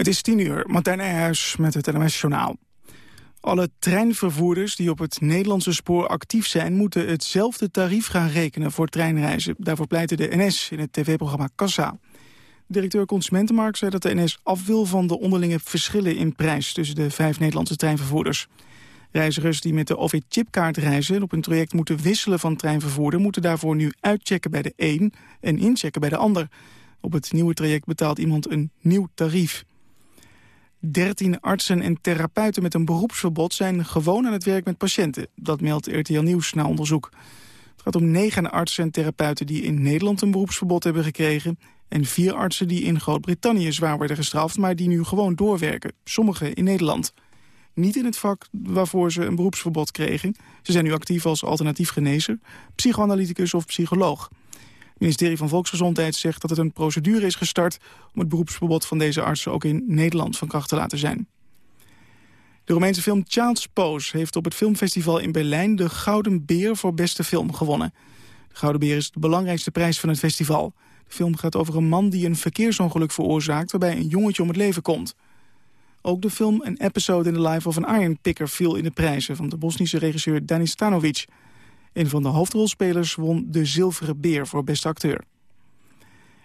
Het is tien uur, Martijn Nijhuis met het NMS-journaal. Alle treinvervoerders die op het Nederlandse spoor actief zijn... moeten hetzelfde tarief gaan rekenen voor treinreizen. Daarvoor pleitte de NS in het tv-programma Kassa. Directeur Consumentenmarkt zei dat de NS af wil van de onderlinge verschillen in prijs... tussen de vijf Nederlandse treinvervoerders. Reizigers die met de OV-chipkaart reizen en op een traject moeten wisselen van treinvervoerder... moeten daarvoor nu uitchecken bij de een en inchecken bij de ander. Op het nieuwe traject betaalt iemand een nieuw tarief. 13 artsen en therapeuten met een beroepsverbod zijn gewoon aan het werk met patiënten. Dat meldt RTL Nieuws na onderzoek. Het gaat om negen artsen en therapeuten die in Nederland een beroepsverbod hebben gekregen... en vier artsen die in Groot-Brittannië zwaar werden gestraft... maar die nu gewoon doorwerken, sommigen in Nederland. Niet in het vak waarvoor ze een beroepsverbod kregen. Ze zijn nu actief als alternatief genezer, psychoanalyticus of psycholoog. Het ministerie van Volksgezondheid zegt dat het een procedure is gestart... om het beroepsverbod van deze artsen ook in Nederland van kracht te laten zijn. De Romeinse film Child's Pose heeft op het filmfestival in Berlijn... de Gouden Beer voor beste film gewonnen. De Gouden Beer is de belangrijkste prijs van het festival. De film gaat over een man die een verkeersongeluk veroorzaakt... waarbij een jongetje om het leven komt. Ook de film Een Episode in the Life of an Iron Picker... viel in de prijzen van de Bosnische regisseur Danis Stanovic... Een van de hoofdrolspelers won de Zilveren Beer voor beste acteur.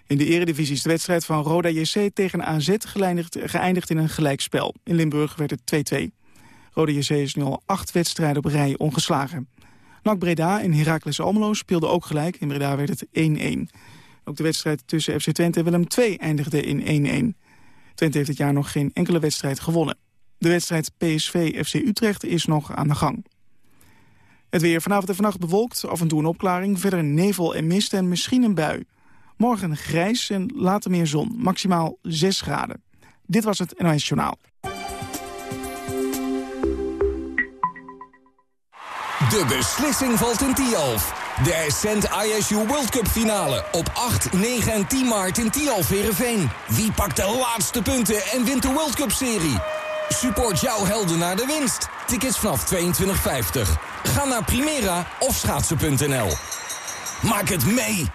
In de eredivisie is de wedstrijd van Roda JC tegen AZ geëindigd in een gelijkspel. In Limburg werd het 2-2. Roda JC is nu al acht wedstrijden op rij ongeslagen. NAC Breda en Heracles Almelo speelden ook gelijk. In Breda werd het 1-1. Ook de wedstrijd tussen FC Twente en Willem II eindigde in 1-1. Twente heeft dit jaar nog geen enkele wedstrijd gewonnen. De wedstrijd PSV-FC Utrecht is nog aan de gang. Het weer vanavond en vannacht bewolkt, af en toe een opklaring. Verder nevel en mist en misschien een bui. Morgen grijs en later meer zon, maximaal 6 graden. Dit was het NOS Journaal. De beslissing valt in Tialf. De Ascent ISU World Cup finale op 8, 9 en 10 maart in Tialf Verenveen. Wie pakt de laatste punten en wint de World Cup serie? Support jouw helden naar de winst. Tickets vanaf 22,50. Ga naar Primera of schaatsen.nl. Maak het mee!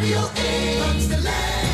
Radio 1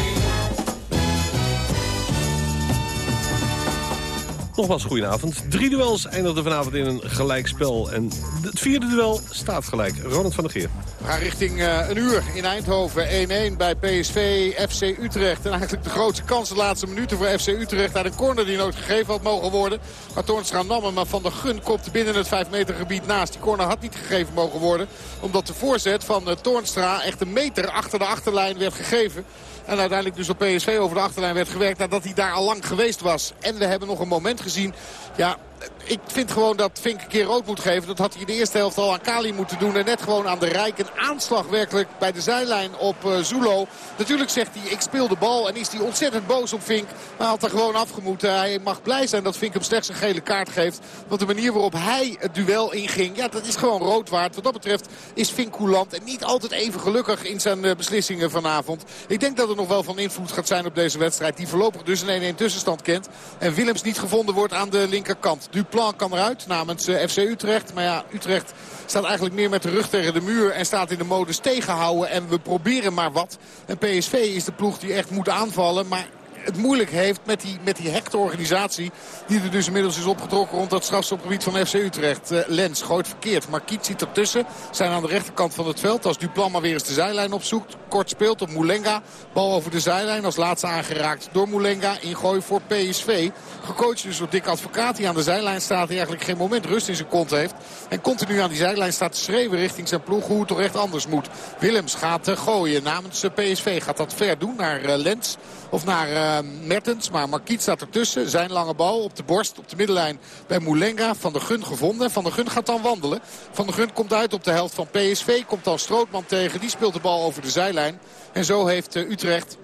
Nogmaals, goedenavond. Drie duels eindigden vanavond in een gelijkspel. En het vierde duel staat gelijk. Ronald van der Geer. We gaan richting uh, een uur in Eindhoven. 1-1 bij PSV, FC Utrecht. En eigenlijk de grootste kans de laatste minuten voor FC Utrecht. Uit een corner die nooit gegeven had mogen worden. Maar Toornstra nam hem, maar Van der Gun kopte binnen het 5 meter gebied naast. Die corner had niet gegeven mogen worden. Omdat de voorzet van uh, Toornstra echt een meter achter de achterlijn werd gegeven. En uiteindelijk dus op PSV over de achterlijn werd gewerkt nadat hij daar al lang geweest was. En we hebben nog een moment gezien. Ja, ik vind gewoon dat Fink een keer rood moet geven. Dat had hij in de eerste helft al aan Kali moeten doen. En net gewoon aan de Rijk een aanslag werkelijk bij de zijlijn op uh, Zulo. Natuurlijk zegt hij ik speel de bal en is hij ontzettend boos op Fink. Maar had er gewoon afgemoeten. Hij mag blij zijn dat Fink hem slechts een gele kaart geeft. Want de manier waarop hij het duel inging. Ja dat is gewoon rood waard. Wat dat betreft is Fink coulant. En niet altijd even gelukkig in zijn uh, beslissingen vanavond. Ik denk dat er nog wel van invloed gaat zijn op deze wedstrijd. Die voorlopig dus een 1-1 tussenstand kent. En Willems niet gevonden wordt aan de linkerkant. Duplan kan eruit namens uh, FC Utrecht. Maar ja, Utrecht staat eigenlijk meer met de rug tegen de muur. En staat in de modus tegenhouden. En we proberen maar wat. En PSV is de ploeg die echt moet aanvallen. Maar het moeilijk heeft met die, met die hechte organisatie... die er dus inmiddels is opgetrokken rond dat strafstopgebied van FC Utrecht. Uh, Lens gooit verkeerd. Marquiet zit ertussen. Zijn aan de rechterkant van het veld. Als Duplan maar weer eens de zijlijn opzoekt. Kort speelt op Moulenga. Bal over de zijlijn. Als laatste aangeraakt door Moulenga. Ingooi voor PSV. Gecoacht dus door Dick Advocaat. Die aan de zijlijn staat. Die eigenlijk geen moment rust in zijn kont heeft. En continu aan die zijlijn staat te schreeuwen richting zijn ploeg. Hoe het toch echt anders moet. Willems gaat uh, gooien namens uh, PSV. Gaat dat ver doen naar Lens. Of naar uh, Mertens. Maar Marquiet staat ertussen. Zijn lange bal op de borst, op de middenlijn bij Moulenga. Van der Gun gevonden. Van der Gun gaat dan wandelen. Van der Gun komt uit op de helft van PSV. Komt dan Strootman tegen. Die speelt de bal over de zijlijn. En zo heeft uh, Utrecht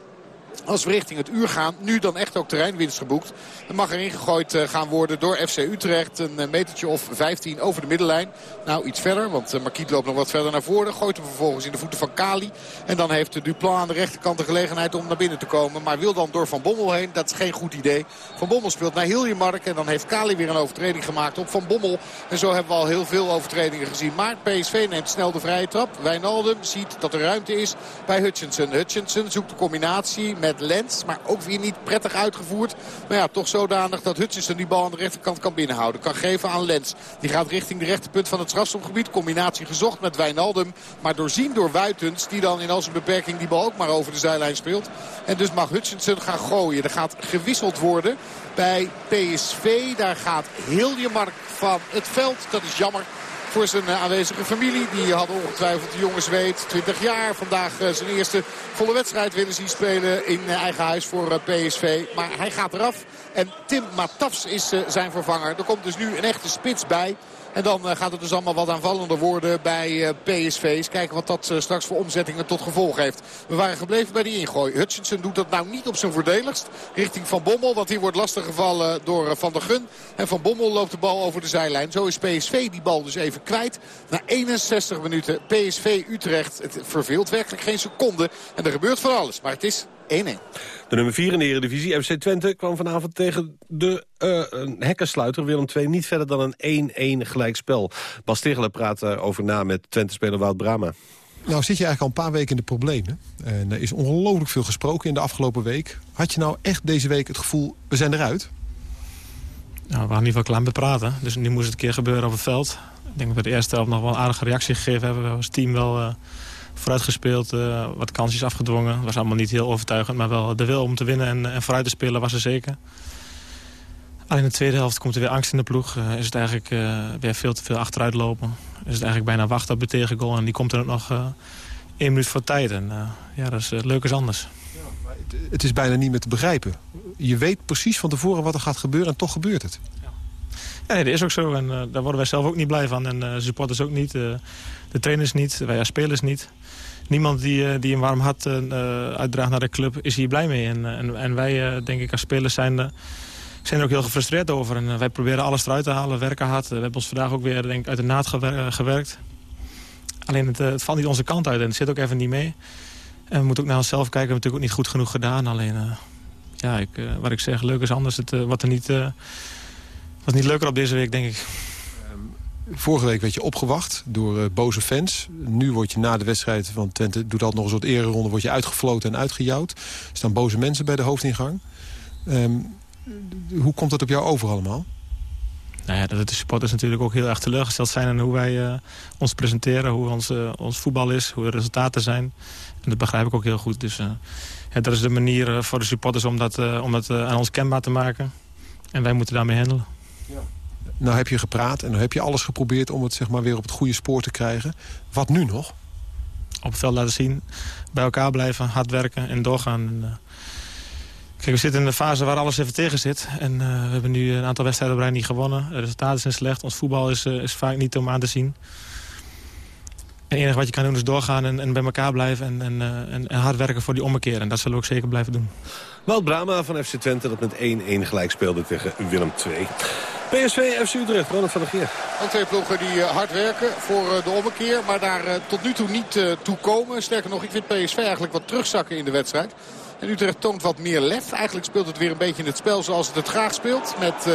als we richting het uur gaan, nu dan echt ook terreinwinst geboekt. Dan mag er ingegooid eh, gaan worden door FC Utrecht. Een eh, metertje of 15 over de middenlijn. Nou, iets verder, want uh, Marquiet loopt nog wat verder naar voren. Gooit hem vervolgens in de voeten van Kali. En dan heeft Duplan aan de rechterkant de gelegenheid om naar binnen te komen. Maar wil dan door Van Bommel heen. Dat is geen goed idee. Van Bommel speelt naar Hiljemark. En dan heeft Kali weer een overtreding gemaakt op Van Bommel. En zo hebben we al heel veel overtredingen gezien. Maar PSV neemt snel de vrije trap. Wijnaldum ziet dat er ruimte is bij Hutchinson. Hutchinson zoekt de combinatie met Lens. Maar ook weer niet prettig uitgevoerd. Maar ja, toch zodanig dat Hutchinson die bal aan de rechterkant kan binnenhouden. Kan geven aan Lens. Die gaat richting de rechterpunt van het strafstopgebied. Combinatie gezocht met Wijnaldum. Maar doorzien door Wuitens. Die dan in al zijn beperking die bal ook maar over de zijlijn speelt. En dus mag Hutchinson gaan gooien. Er gaat gewisseld worden bij PSV. Daar gaat Hiljemark van het veld. Dat is jammer voor zijn eh, aanwezige familie. Die had ongetwijfeld de jongens weet 20 jaar. Vandaag eh, zijn eerste volle wedstrijd willen zien spelen in eh, eigen huis voor PSV. Maar hij gaat eraf. En Tim Matafs is zijn vervanger. Er komt dus nu een echte spits bij. En dan eh, gaat het dus allemaal wat aanvallender worden bij eh, PSV. Eens kijken wat dat eh, straks voor omzettingen tot gevolg heeft. We waren gebleven bij die ingooi. Hutchinson doet dat nou niet op zijn voordeligst. Richting Van Bommel, want hier wordt lastig gevallen door Van der Gun. En Van Bommel loopt de bal over de zijlijn. Zo is PSV die bal dus even kwijt. Na 61 minuten PSV Utrecht. Het verveelt werkelijk geen seconde. En er gebeurt van alles. Maar het is 1-1. De nummer 4 in de Eredivisie, FC Twente, kwam vanavond tegen de uh, hekkensluiter Willem II niet verder dan een 1-1 gelijkspel. Bas Tegeler praat over na met Twente-speler Wout Brama. Nou zit je eigenlijk al een paar weken in de problemen. En er is ongelooflijk veel gesproken in de afgelopen week. Had je nou echt deze week het gevoel, we zijn eruit? Nou, we waren in ieder geval klaar met praten. Dus nu moest het een keer gebeuren op het veld. Ik denk dat we de eerste helft nog wel een aardige reactie gegeven hebben. We hebben als team wel... Uh, vooruitgespeeld, uh, wat kansjes afgedwongen. Het was allemaal niet heel overtuigend, maar wel de wil om te winnen en, en vooruit te spelen was er zeker. Alleen in de tweede helft komt er weer angst in de ploeg. Uh, is het eigenlijk uh, weer veel te veel achteruit lopen. Is het eigenlijk bijna wachten op de tegengoal. En die komt er ook nog één minuut voor tijd. En ja, dat is leuk als anders. Ja, maar het, het, is bijna niet meer te begrijpen. Je weet precies van tevoren wat er gaat gebeuren en toch gebeurt het. Ja, ja nee, dat is ook zo. En daar worden wij zelf ook niet blij van. En supporters ook niet. de trainers niet. Wij als spelers niet niemand die, eh, die een warm hart uh, uitdraagt naar de club is hier blij mee. En, en, en wij, denk ik, als spelers zijn, zijn er ook heel gefrustreerd over. En wij proberen alles eruit te halen, werken hard. We hebben ons vandaag ook weer denk ik, uit de naad gewerkt. Alleen het, het, valt niet onze kant uit en het zit ook even niet mee. En we moeten ook naar onszelf kijken. We hebben natuurlijk ook niet goed genoeg gedaan. Alleen, ja, ik, wat ik zeg, leuk is anders. Het, wat er niet, was niet leuker op deze week, denk ik. Vorige week werd je opgewacht door uh, boze fans. Nu word je na de wedstrijd van Twente... doet dat nog een soort ereronde, word je uitgefloten en uitgejouwd. Er staan boze mensen bij de hoofdingang. Um, hoe komt dat op jou over allemaal? Nou ja, dat de supporters natuurlijk ook heel erg teleurgesteld zijn... en hoe wij uh, ons presenteren, hoe ons, uh, ons voetbal is, hoe de resultaten zijn. En dat begrijp ik ook heel goed. Dus ja, dat is de manier voor de supporters om dat, om dat aan ons kenbaar te maken. En wij moeten daarmee handelen. Ja. Nou heb je gepraat en nou heb je alles geprobeerd om het zeg maar, weer op het goede spoor te krijgen. Wat nu nog? Op het veld laten zien, bij elkaar blijven, hard werken en doorgaan. En, uh... Kijk, we zitten in een fase waar alles even tegen zit. En uh, we hebben nu een aantal wedstrijden op rij niet gewonnen. De resultaten zijn slecht. Ons voetbal is, uh, is vaak niet om aan te zien. En het enige wat je kan doen is doorgaan en, en bij elkaar blijven... En, en, en, en, hard werken voor die ommekeer. En dat zullen we ook zeker blijven doen. Wout Brama van FC Twente dat met 1-1 gelijk speelde tegen Willem II. PSV, FC Utrecht, Ronald van der Geer. Ook twee ploegen die eh, hard werken voor eh, de ommekeer. Maar daar eh, tot nu toe niet toe komen. Sterker nog, ik vind PSV eigenlijk wat terugzakken in de wedstrijd. En Utrecht toont wat meer lef. Eigenlijk speelt het weer een beetje in het spel zoals het het graag speelt. Met,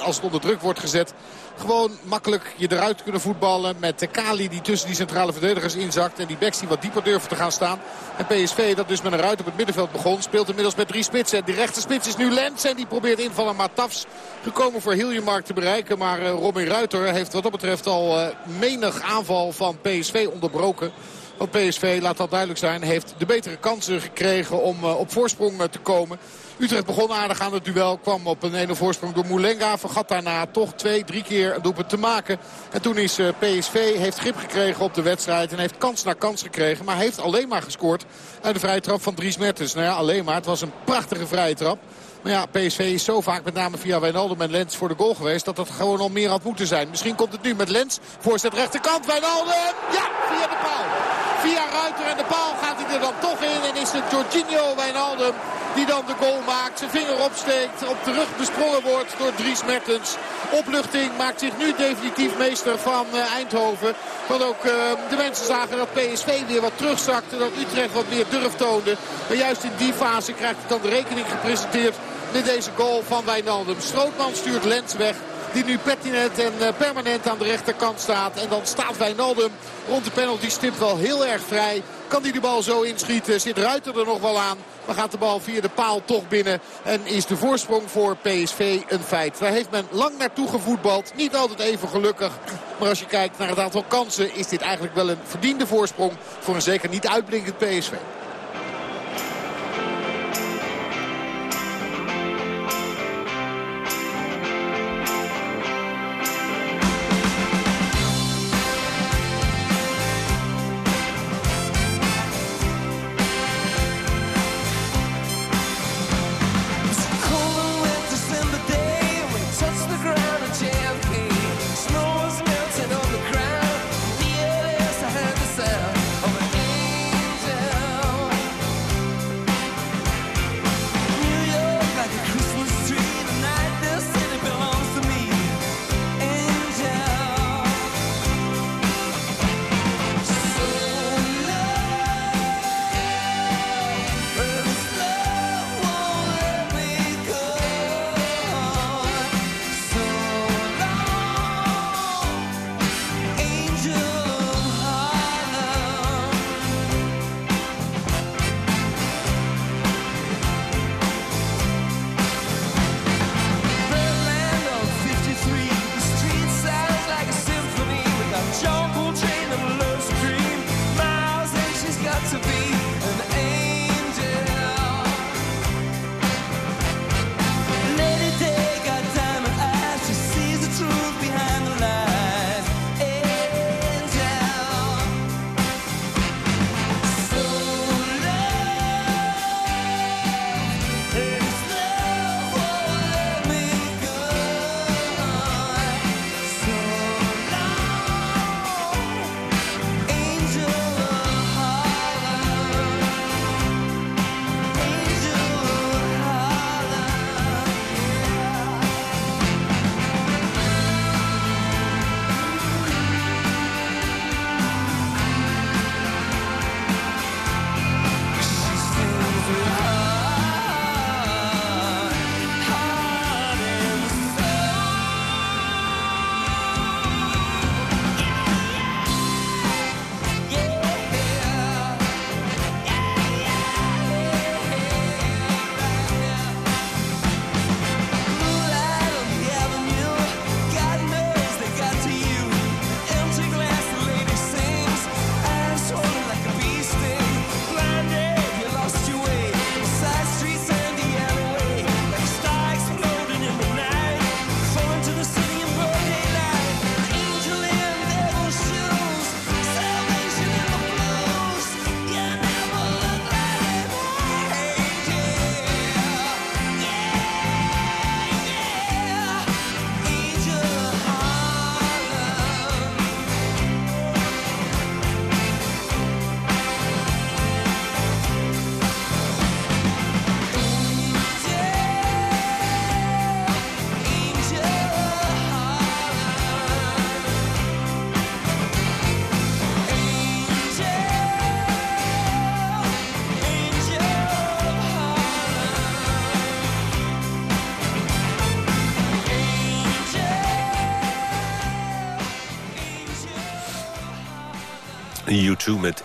als het onder druk wordt gezet, gewoon makkelijk je eruit kunnen voetballen. Met Kali die tussen die centrale verdedigers inzakt. En die backs die wat dieper durven te gaan staan. En PSV dat dus met een ruit op het middenveld begon. Speelt inmiddels met drie spitsen. En die rechte spits is nu Lens. En die probeert invallen Matafs gekomen voor Hiljemark te bereiken. Maar uh, Robin Ruiter heeft wat dat betreft al uh, menig aanval van PSV onderbroken. Want PSV, laat dat duidelijk zijn, heeft de betere kansen gekregen om uh, op voorsprong te komen. Utrecht begon aardig aan het duel. Kwam op een 1 voorsprong door Moulenga. Vergat daarna toch twee, drie keer een doelpunt te maken. En toen is uh, PSV, heeft grip gekregen op de wedstrijd. En heeft kans na kans gekregen. Maar heeft alleen maar gescoord uit de vrije trap van Dries Mertens. Nou ja, alleen maar. Het was een prachtige vrije trap. Maar ja, PSV is zo vaak met name via Wijnaldum en Lens voor de goal geweest... dat dat gewoon al meer had moeten zijn. Misschien komt het nu met Lens. Voorzet rechterkant, Wijnaldum. Ja, via de paal. Via Ruiter en de paal gaat hij er dan toch in. En is het Jorginho Wijnaldum die dan de goal maakt. Zijn vinger opsteekt. Op de rug besprongen wordt door Dries Mertens. Opluchting maakt zich nu definitief meester van eh, Eindhoven. Want ook uh, de mensen zagen dat PSV weer wat terugzakte. Dat Utrecht wat meer durf toonde. Maar juist in die fase krijgt hij dan de rekening gepresenteerd met deze goal van Wijnaldum. Strootman stuurt Lens weg. Die nu pertinent en uh, permanent aan de rechterkant staat. En dan staat Wijnaldum rond de penalty stip wel heel erg vrij. Kan hij de bal zo inschieten? Zit Ruiter er nog wel aan? Maar gaat de bal via de paal toch binnen. En is de voorsprong voor PSV een feit. Daar heeft men lang naartoe gevoetbald. Niet altijd even gelukkig. Maar als je kijkt naar het aantal kansen is dit eigenlijk wel een verdiende voorsprong. Voor een zeker niet uitblinkend PSV.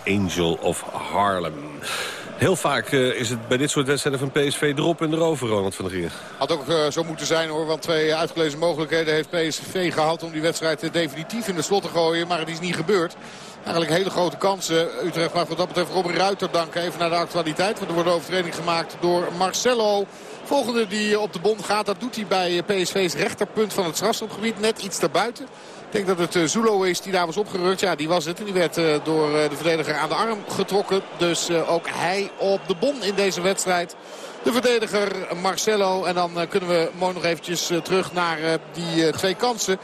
Angel of Harlem. Heel vaak uh, is het bij dit soort wedstrijden van PSV erop en erover, Ronald van der Gier. Had ook uh, zo moeten zijn hoor, want twee uitgelezen mogelijkheden heeft PSV gehad... om die wedstrijd uh, definitief in de slot te gooien, maar het is niet gebeurd. Eigenlijk hele grote kansen. Utrecht mag wat dat betreft Robin Ruiter danken. Even naar de actualiteit, er wordt overtreding gemaakt door Marcelo... Volgende die op de bond gaat, dat doet hij bij PSV's rechterpunt van het strafschopgebied. Net iets daarbuiten. Ik denk dat het uh, Zulo is die daar was opgerukt. Ja, die was het. En die werd uh, door uh, de verdediger aan de arm getrokken. Dus ook hij op de bon in deze wedstrijd. de verdediger Marcelo. En dan kunnen we mooi nog eventjes terug naar die twee kansen.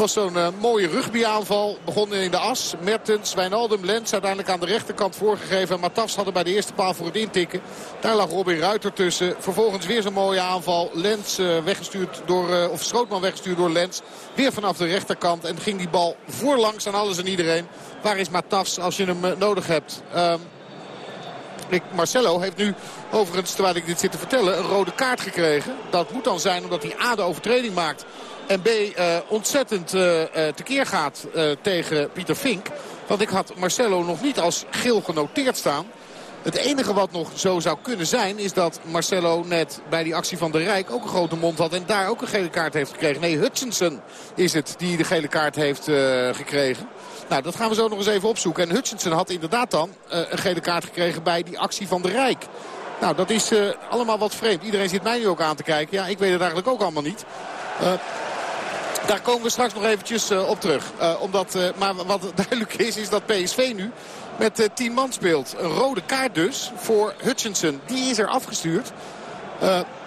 Was zo'n mooie rugbyaanval. Begon in de as. Mertens, Wijnaldum, Lens uiteindelijk aan de rechterkant voorgegeven. En Matafs hadden bij de eerste paal voor het intikken. Daar lag Robin Ruiter tussen. Vervolgens weer zo'n mooie aanval. Lens weggestuurd door, of Schrootman weggestuurd door Lens. Weer vanaf de rechterkant. En ging die bal voorlangs aan alles en iedereen. Waar is Matafs als je hem nodig hebt? Um, Marcelo heeft nu overigens, terwijl ik dit zit te vertellen, een rode kaart gekregen. Dat moet dan zijn omdat hij A de overtreding maakt. En B uh, ontzettend uh, uh, tekeer gaat tegen Pieter Fink. Want ik had Marcelo nog niet als geel genoteerd staan. Het enige wat nog zo zou kunnen zijn is dat Marcelo net bij die actie van de Rijk ook een grote mond had. En daar ook een gele kaart heeft gekregen. Nee, Hutchinson is het die de gele kaart heeft gekregen. Nou, dat gaan we zo nog eens even opzoeken. En Hutchinson had inderdaad dan een gele kaart gekregen bij die actie van de Rijk. Nou, dat is allemaal wat vreemd. Iedereen zit mij nu ook aan te kijken. Ja, ik weet het eigenlijk ook allemaal niet. Daar komen we straks nog eventjes op terug. omdat, maar wat duidelijk is, is dat PSV nu met 10 man speelt. Een rode kaart dus voor Hutchinson. Die is er afgestuurd.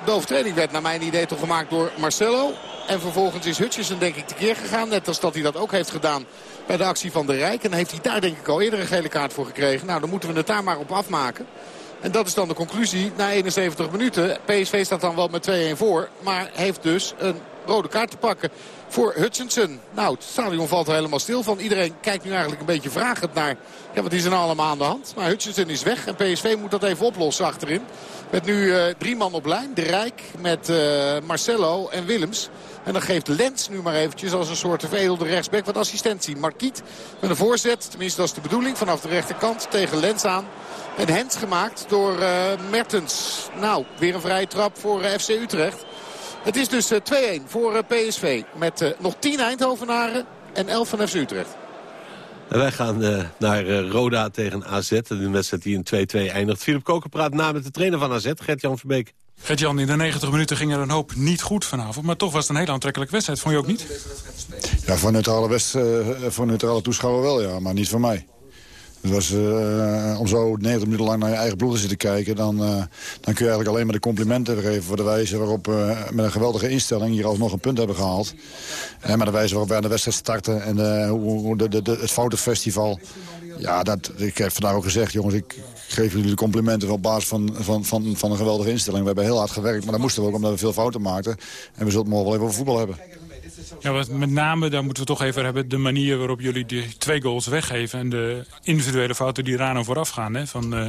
de overtreding werd naar mijn idee toch gemaakt door Marcelo. En vervolgens is Hutchinson denk ik tekeer gegaan. Net als dat hij dat ook heeft gedaan bij de actie van de Rijk. En heeft hij daar denk ik al eerder een gele kaart voor gekregen. Nou, dan moeten we het daar maar op afmaken. En dat is dan de conclusie na 71 minuten. PSV staat dan wel met 2-1 voor. Maar heeft dus een rode kaart te pakken voor Hutchinson. Nou, het stadion valt er helemaal stil van. Iedereen kijkt nu eigenlijk een beetje vragend naar... Ja, wat is er nou allemaal aan de hand? Maar Hutchinson is weg en PSV moet dat even oplossen achterin. Met nu uh, drie man op lijn. De Rijk met uh, Marcelo en Willems. En dan geeft Lens nu maar eventjes als een soort veredelde rechtsback wat assistentie. Marquiet met een voorzet, tenminste dat is de bedoeling, vanaf de rechterkant tegen Lens aan. En Hens gemaakt door uh, Mertens. Nou, weer een vrije trap voor FC Utrecht. Het is dus uh, 2-1 voor PSV. Met nog 10 Eindhovenaren en 11 van FC Utrecht. En wij gaan naar Roda tegen AZ. Een wedstrijd die in 2-2 eindigt. Philip Koker praat na met de trainer van AZ, Gert-Jan Verbeek. Gert-Jan, in de 90 minuten ging er een hoop niet goed vanavond. Maar toch was het een hele aantrekkelijke wedstrijd. Vond je ook niet? Ja, voor neutrale, west, uh, voor neutrale toeschouwer wel, ja. Maar niet voor mij. Het was, uh, om zo 90 minuten lang naar je eigen bloed te zitten kijken... Dan, uh, dan kun je eigenlijk alleen maar de complimenten geven... voor de wijze waarop we met een geweldige instelling hier alsnog een punt hebben gehaald. En met de wijze waarop wij aan de wedstrijd starten... en de, hoe, de, de, de, het foutenfestival... Ja, dat, ik heb vandaag ook gezegd, jongens, ik geef jullie de complimenten op basis van, van, van, van een geweldige instelling. We hebben heel hard gewerkt, maar dat moesten we ook omdat we veel fouten maakten. En we zullen het morgen wel even over voetbal hebben. Ja, met name, daar moeten we toch even hebben... de manier waarop jullie die twee goals weggeven... en de individuele fouten die eraan vooraf gaan. Hè, van uh,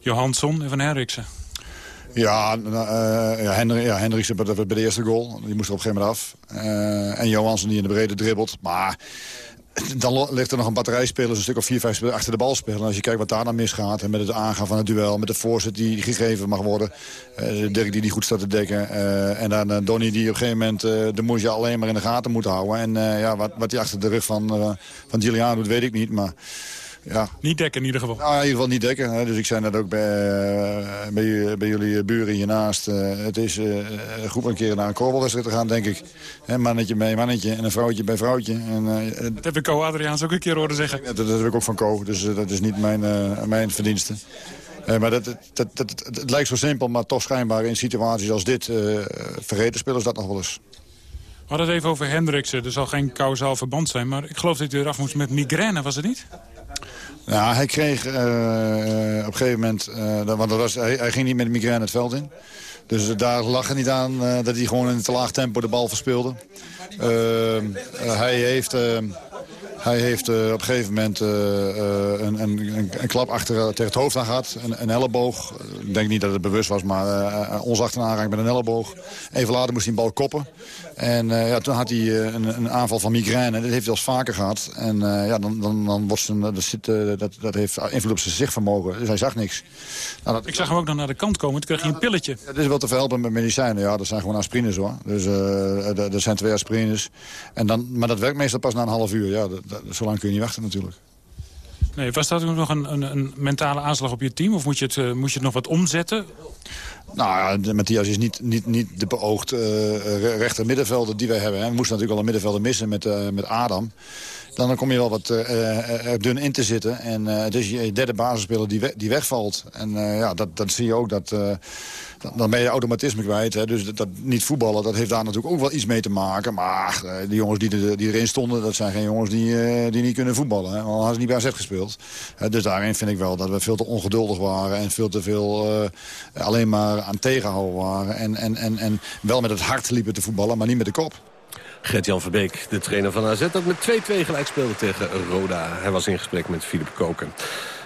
Johansson en van Henriksen. Ja, uh, ja, ja Hendriksen bij de, de eerste goal. Die moest er op een gegeven moment af. Uh, en Johansson die in de brede dribbelt. Maar dan ligt er nog een batterij spelers, een stuk of vier, vijf spelers achter de bal spelen. En als je kijkt wat daar dan misgaat, en met het aangaan van het duel... met de voorzet die gegeven mag worden, uh, Dirk die die goed staat te dekken... Uh, en dan uh, Donny die op een gegeven moment de moesje alleen maar in de gaten moet houden. En ja, wat, wat hij achter de rug van, van Gillian doet, weet ik niet, maar... Ja. Niet dekken in ieder geval. Nou, in ieder geval niet dekken. Hè. Dus ik zei net ook bij, uh, bij, bij, jullie buren hiernaast. Uh, het is uh, goed om een keer naar een korrelwedstrijd te gaan, denk ik. Hè, mannetje bij mannetje en een vrouwtje bij vrouwtje. En, dat heb ik Co Adriaans ook een keer horen zeggen. Dat, dat heb ik ook van Co, dus dat is niet mijn, mijn verdienste. maar dat, dat, dat, het lijkt zo simpel, maar toch schijnbaar in situaties als dit... vergeten spelers dat nog wel eens. We hadden het even over Hendriksen. Er zal geen kausaal verband zijn. Maar ik geloof dat hij eraf moest met migraine, was het niet? Ja, hij kreeg uh, op een gegeven moment... Uh, want dat was, hij, ging niet met migraine het veld in. Dus daar lag het niet aan dat hij gewoon in te laag tempo de bal verspeelde. hij heeft... Hij heeft op een gegeven moment een, een, klap achter tegen het hoofd aan gehad. Een, een elleboog. Ik denk niet dat het bewust was, maar ons achteraan met een elleboog. Even later moest hij een bal koppen. En uh, ja, toen had hij uh, een, een, aanval van migraine. Dat heeft hij al vaker gehad. En uh, ja, dan, dan, dan wordt zijn, dat, zit, dat, dat heeft invloed op zijn zichtvermogen. Dus hij zag niks. Nou, dat, Ik zag hem ook nog naar de kant komen. Toen kreeg hij een pilletje. Het is wel te verhelpen met medicijnen. Ja, dat zijn gewoon aspirines hoor. Dus er zijn twee aspirines. En dan, maar dat werkt meestal pas na een half uur. Ja, dat, dat, zo lang kun je niet wachten natuurlijk. Nee, was dat nog een, een, een, mentale aanslag op je team? Of moet je het, moet je het nog wat omzetten? Nou ja, Matthias is niet, niet, niet de beoogd re- rechter middenvelder die wij hebben. Hè. We moesten natuurlijk al een middenvelder missen met, eh, met Adam. Dan, dan kom je wel wat eh, eh, dun in te zitten. En eh, het is je derde basisspeler die, die wegvalt. En ja, dat, dat zie je ook. Dat, dan- ben je automatisme kwijt. Hè. Dus dat, niet voetballen, dat heeft daar natuurlijk ook wel iets mee te maken. Maar die jongens die, die erin stonden, dat zijn geen jongens die, die niet kunnen voetballen. Hè. Dan hadden ze niet bij AZ gespeeld. Dus daarin vind ik wel dat we veel te ongeduldig waren. En veel te veel alleen maar aan tegenhouden waren. En, en, en, en wel met het hart liepen te voetballen, maar niet met de kop. Gert-Jan Verbeek, de trainer van AZ, dat met 2-2 gelijk speelde tegen Roda. Hij was in gesprek met Philip Koken.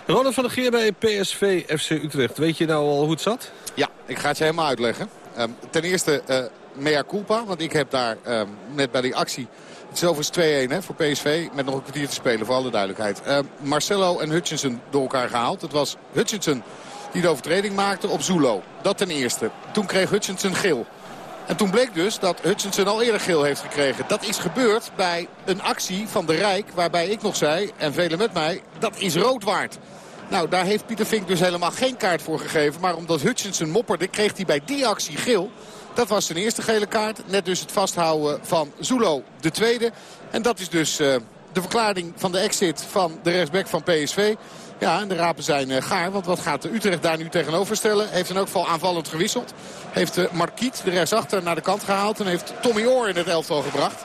Ronald van der Geer bij PSV FC Utrecht. Weet je nou al hoe het zat? Ja, ik ga het je helemaal uitleggen. Ehm, ten eerste, eh mea culpa, want ik heb daar ehm, net bij die actie... Het is overigens 2-1 hè, voor PSV, met nog een kwartier te spelen, voor alle duidelijkheid. Ehm, Marcelo en Hutchinson door elkaar gehaald. Het was Hutchinson die de overtreding maakte op Zulo. Dat ten eerste. Toen kreeg Hutchinson geel. En toen bleek dus dat Hutchinson al eerder geel heeft gekregen. Dat is gebeurd bij een actie van de Rijk waarbij ik nog zei, en velen met mij, dat is rood waard. Nou, daar heeft Pieter Vink dus helemaal geen kaart voor gegeven. Maar omdat Hutchinson mopperde, kreeg hij bij die actie geel. Dat was zijn eerste gele kaart. Net dus het vasthouden van Zulo, de tweede. En dat is dus eh, de verklaring van de exit van de rechtsback van PSV. Ja, en de rapen zijn eh, gaar. Want wat gaat Utrecht daar nu tegenover stellen? Heeft in elk geval aanvallend gewisseld. Heeft uh, Marquiet, de rechtsachter, naar de kant gehaald. En heeft Tommy Oor in het elftal gebracht.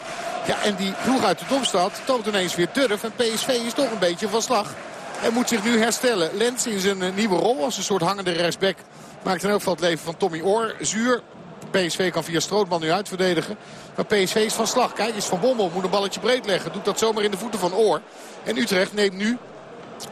Ja, en die ploeg uit de Domstad toont ineens weer durf. En PSV is toch een beetje van slag. En moet zich nu herstellen. Lens in zijn uh, nieuwe rol als een soort hangende rechtsback. Maakt in elk geval het leven van Tommy Oor zuur. PSV kan via Strootman nu uitverdedigen. Maar PSV is van slag. Kijk eens, Van Bommel moet een balletje breed leggen. Doet dat zomaar in de voeten van Oor. En Utrecht neemt nu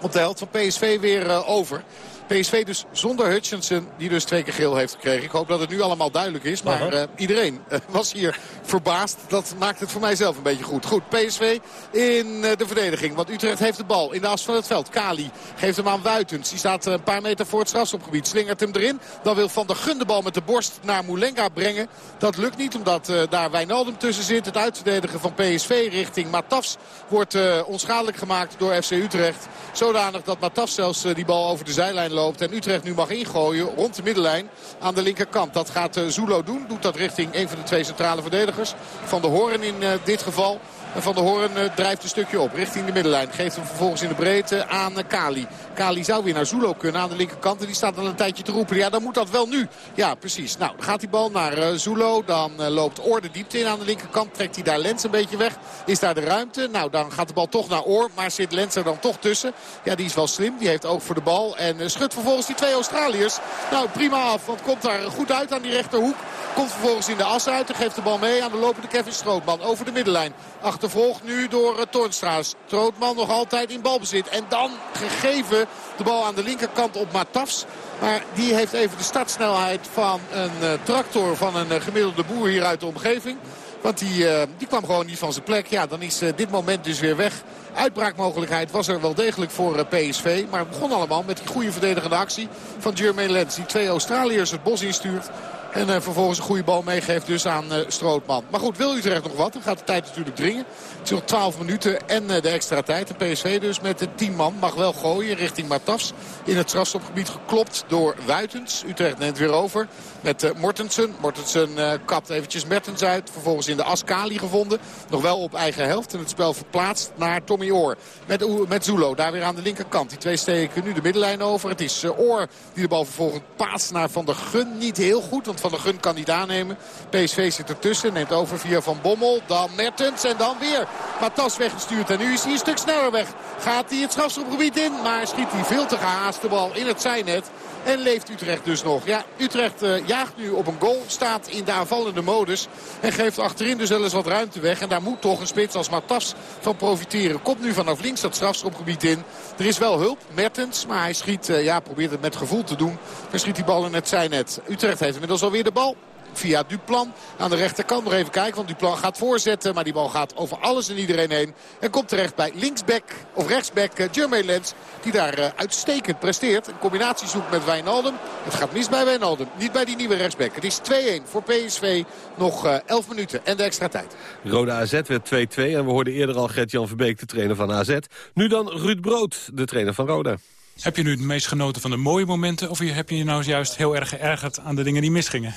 op de helft van PSV weer uh, over. PSV dus zonder Hutchinson, die dus twee keer geel heeft gekregen. Ik hoop dat het nu allemaal duidelijk is. Maar uh, iedereen uh, was hier verbaasd. Dat maakt het voor mij zelf een beetje goed. Goed, PSV in de verdediging. Want Utrecht heeft de bal in de as van het veld. Kali geeft hem aan Wuitens. Die staat een paar meter voor het strafschopgebied. Slingert hem erin. Dan wil Van der Gun de bal met de borst naar Moulenga brengen. Dat lukt niet omdat daar Wijnaldum tussen zit. Het uitverdedigen van PSV richting Matafs wordt onschadelijk gemaakt door FC Utrecht. Zodanig dat Matafs zelfs die bal over de zijlijn loopt. En Utrecht nu mag ingooien rond de middenlijn aan de linkerkant. Dat gaat uh, Zulo doen. Doet dat richting een van de twee centrale verdedigers. Van de Hoorn in uh, dit geval. Van der Hoorn uh, drijft een stukje op richting de middenlijn. Geeft hem vervolgens in de breedte aan Kali. Kali zou weer naar Zulo kunnen aan de linkerkant. En die staat al een tijdje te roepen. Ja, dan moet dat wel nu. Ja, precies. Nou, dan gaat die bal naar uh, Zulo. Dan loopt Oor de diepte in aan de linkerkant. Trekt hij daar Lens een beetje weg. Is daar de ruimte? Nou, dan gaat de bal toch naar Oor. Maar zit Lens er dan toch tussen? Ja, die is wel slim. Die heeft oog voor de bal. En schudt vervolgens die twee Australiërs. Nou, prima af. Want komt daar goed uit aan die rechterhoek. Komt vervolgens in de as uit en geeft de bal mee aan de lopende Kevin Strootman. Over de middenlijn. Achtervolgd nu door uh, Toornstra. Strootman nog altijd in balbezit. En dan gegeven de bal aan de linkerkant op Matafs. Maar die heeft even de startsnelheid van een uh, tractor van een uh, gemiddelde boer hier uit de omgeving. Want die, die kwam gewoon niet van zijn plek. Ja, dan is dit moment dus weer weg. Uitbraakmogelijkheid was er wel degelijk voor PSV. Maar het begon allemaal met die goede verdedigende actie van Jermaine Lens. Die twee Australiërs het bos instuurt. En uh, vervolgens een goede bal meegeeft dus aan uh, Strootman. Maar goed, wil Utrecht nog wat? Dan gaat de tijd natuurlijk dringen. Het is nog 12 minuten en uh, de extra tijd. En PSV dus met de 10 man mag wel gooien richting Matafs. In het strafstopgebied geklopt door Wuitens. Utrecht neemt weer over met Mortensen. Mortensen kapt eventjes Mertens uit. Vervolgens in de Ascali gevonden. Nog wel op eigen helft. En het spel verplaatst naar Tommy Oor. Met, met Zulo daar weer aan de linkerkant. Die twee steken nu de middenlijn over. Het is Oor die de bal vervolgens paast naar Van der Gun. Niet heel goed, want van der Gun kan niet aannemen. PSV zit ertussen. Neemt over via Van Bommel. Dan Mertens. En dan weer Matas weggestuurd. En nu is hij een stuk sneller weg. Gaat hij het strafschopgebied in. Maar schiet hij veel te gehaast de bal in het zijnet. En leeft Utrecht dus nog. Ja, Utrecht uh, jaagt nu op een goal. Staat in de aanvallende modus. En geeft achterin dus wel eens wat ruimte weg. En daar moet toch een spits als Matas van profiteren. Komt nu vanaf links dat strafschopgebied in. Er is wel hulp. Mertens. Maar hij schiet, uh, ja, probeert het met gevoel te doen. Dan schiet die bal in het zijnet. Utrecht heeft inmiddels alweer de bal via Duplan aan de rechterkant. Nog even kijken, want Duplan gaat voorzetten. Maar die bal gaat over alles en iedereen heen. En komt terecht bij linksback of rechtsback uh, Jermaine Lens. Die daar uh, uitstekend presteert. Een combinatie zoekt met Wijnaldum. Het gaat mis bij Wijnaldum. Niet bij die nieuwe rechtsback. Het is 2-1 voor PSV. Nog uh, 11 minuten en de extra tijd. Roda AZ werd 2-2. En we hoorden eerder al Gert-Jan Verbeek, de trainer van AZ. Nu dan Ruud Brood, de trainer van Roda. Heb je nu het meest genoten van de mooie momenten... of heb je je nou juist heel erg geërgerd aan de dingen die misgingen?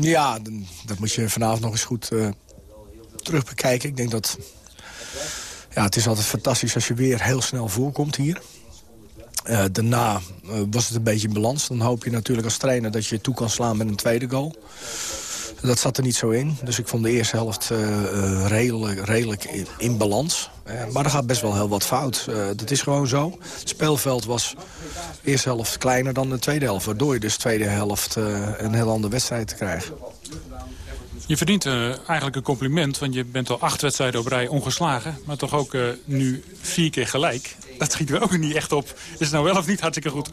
Ja, dat moet je vanavond nog eens goed uh, terug bekijken. Ik denk dat... Ja, het is altijd fantastisch als je weer heel snel voorkomt hier. Uh, daarna uh, was het een beetje in balans. Dan hoop je natuurlijk als trainer dat je toe kan slaan met een tweede goal. Dat zat er niet zo in. Dus ik vond de eerste helft redelijk, redelijk in balans. Maar er gaat best wel heel wat fout. dat is gewoon zo. Het speelveld was de eerste helft kleiner dan de tweede helft. Waardoor je dus de tweede helft een heel andere wedstrijd te krijgen. Je verdient uh, eigenlijk een compliment, want je bent al acht wedstrijden op rij ongeslagen. Maar toch ook uh, nu vier keer gelijk. Dat schiet er ook niet echt op. Is het nou wel of niet hartstikke goed?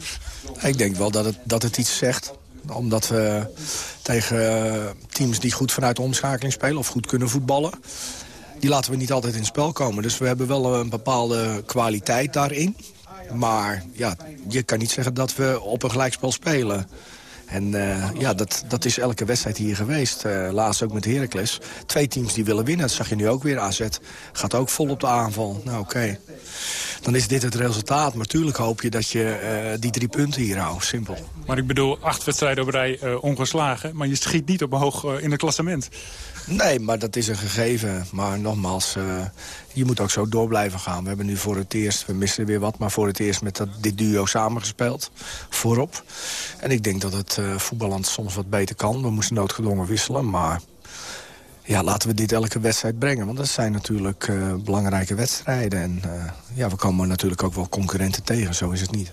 Ik denk wel dat het, dat het iets zegt omdat we tegen teams die goed vanuit de omschakeling spelen... of goed kunnen voetballen, die laten we niet altijd in spel komen. Dus we hebben wel een bepaalde kwaliteit daarin. Maar ja, je kan niet zeggen dat we op een gelijkspel spelen. En uh, ja, dat, dat is elke wedstrijd hier geweest. Uh, laatst ook met Heracles. Twee teams die willen winnen. Dat zag je nu ook weer. AZ gaat ook vol op de aanval. Nou, oké. Dan is dit het resultaat. Maar natuurlijk hoop je dat je uh, die drie punten hier houdt. Simpel. Maar ik bedoel, acht wedstrijden op rij ongeslagen. Maar je schiet niet omhoog in het klassement. Nee, maar dat is een gegeven. Maar nogmaals, uh, je moet ook zo door blijven gaan. We hebben nu voor het eerst, we missen weer wat... maar voor het eerst met dat, dit duo samengespeeld. Voorop. En ik denk dat het uh, soms wat beter kan. We moesten noodgedwongen wisselen, maar... Ja, laten we dit elke wedstrijd brengen. Want dat zijn natuurlijk uh, belangrijke wedstrijden. En ja, we komen natuurlijk ook wel concurrenten tegen. Zo is het niet.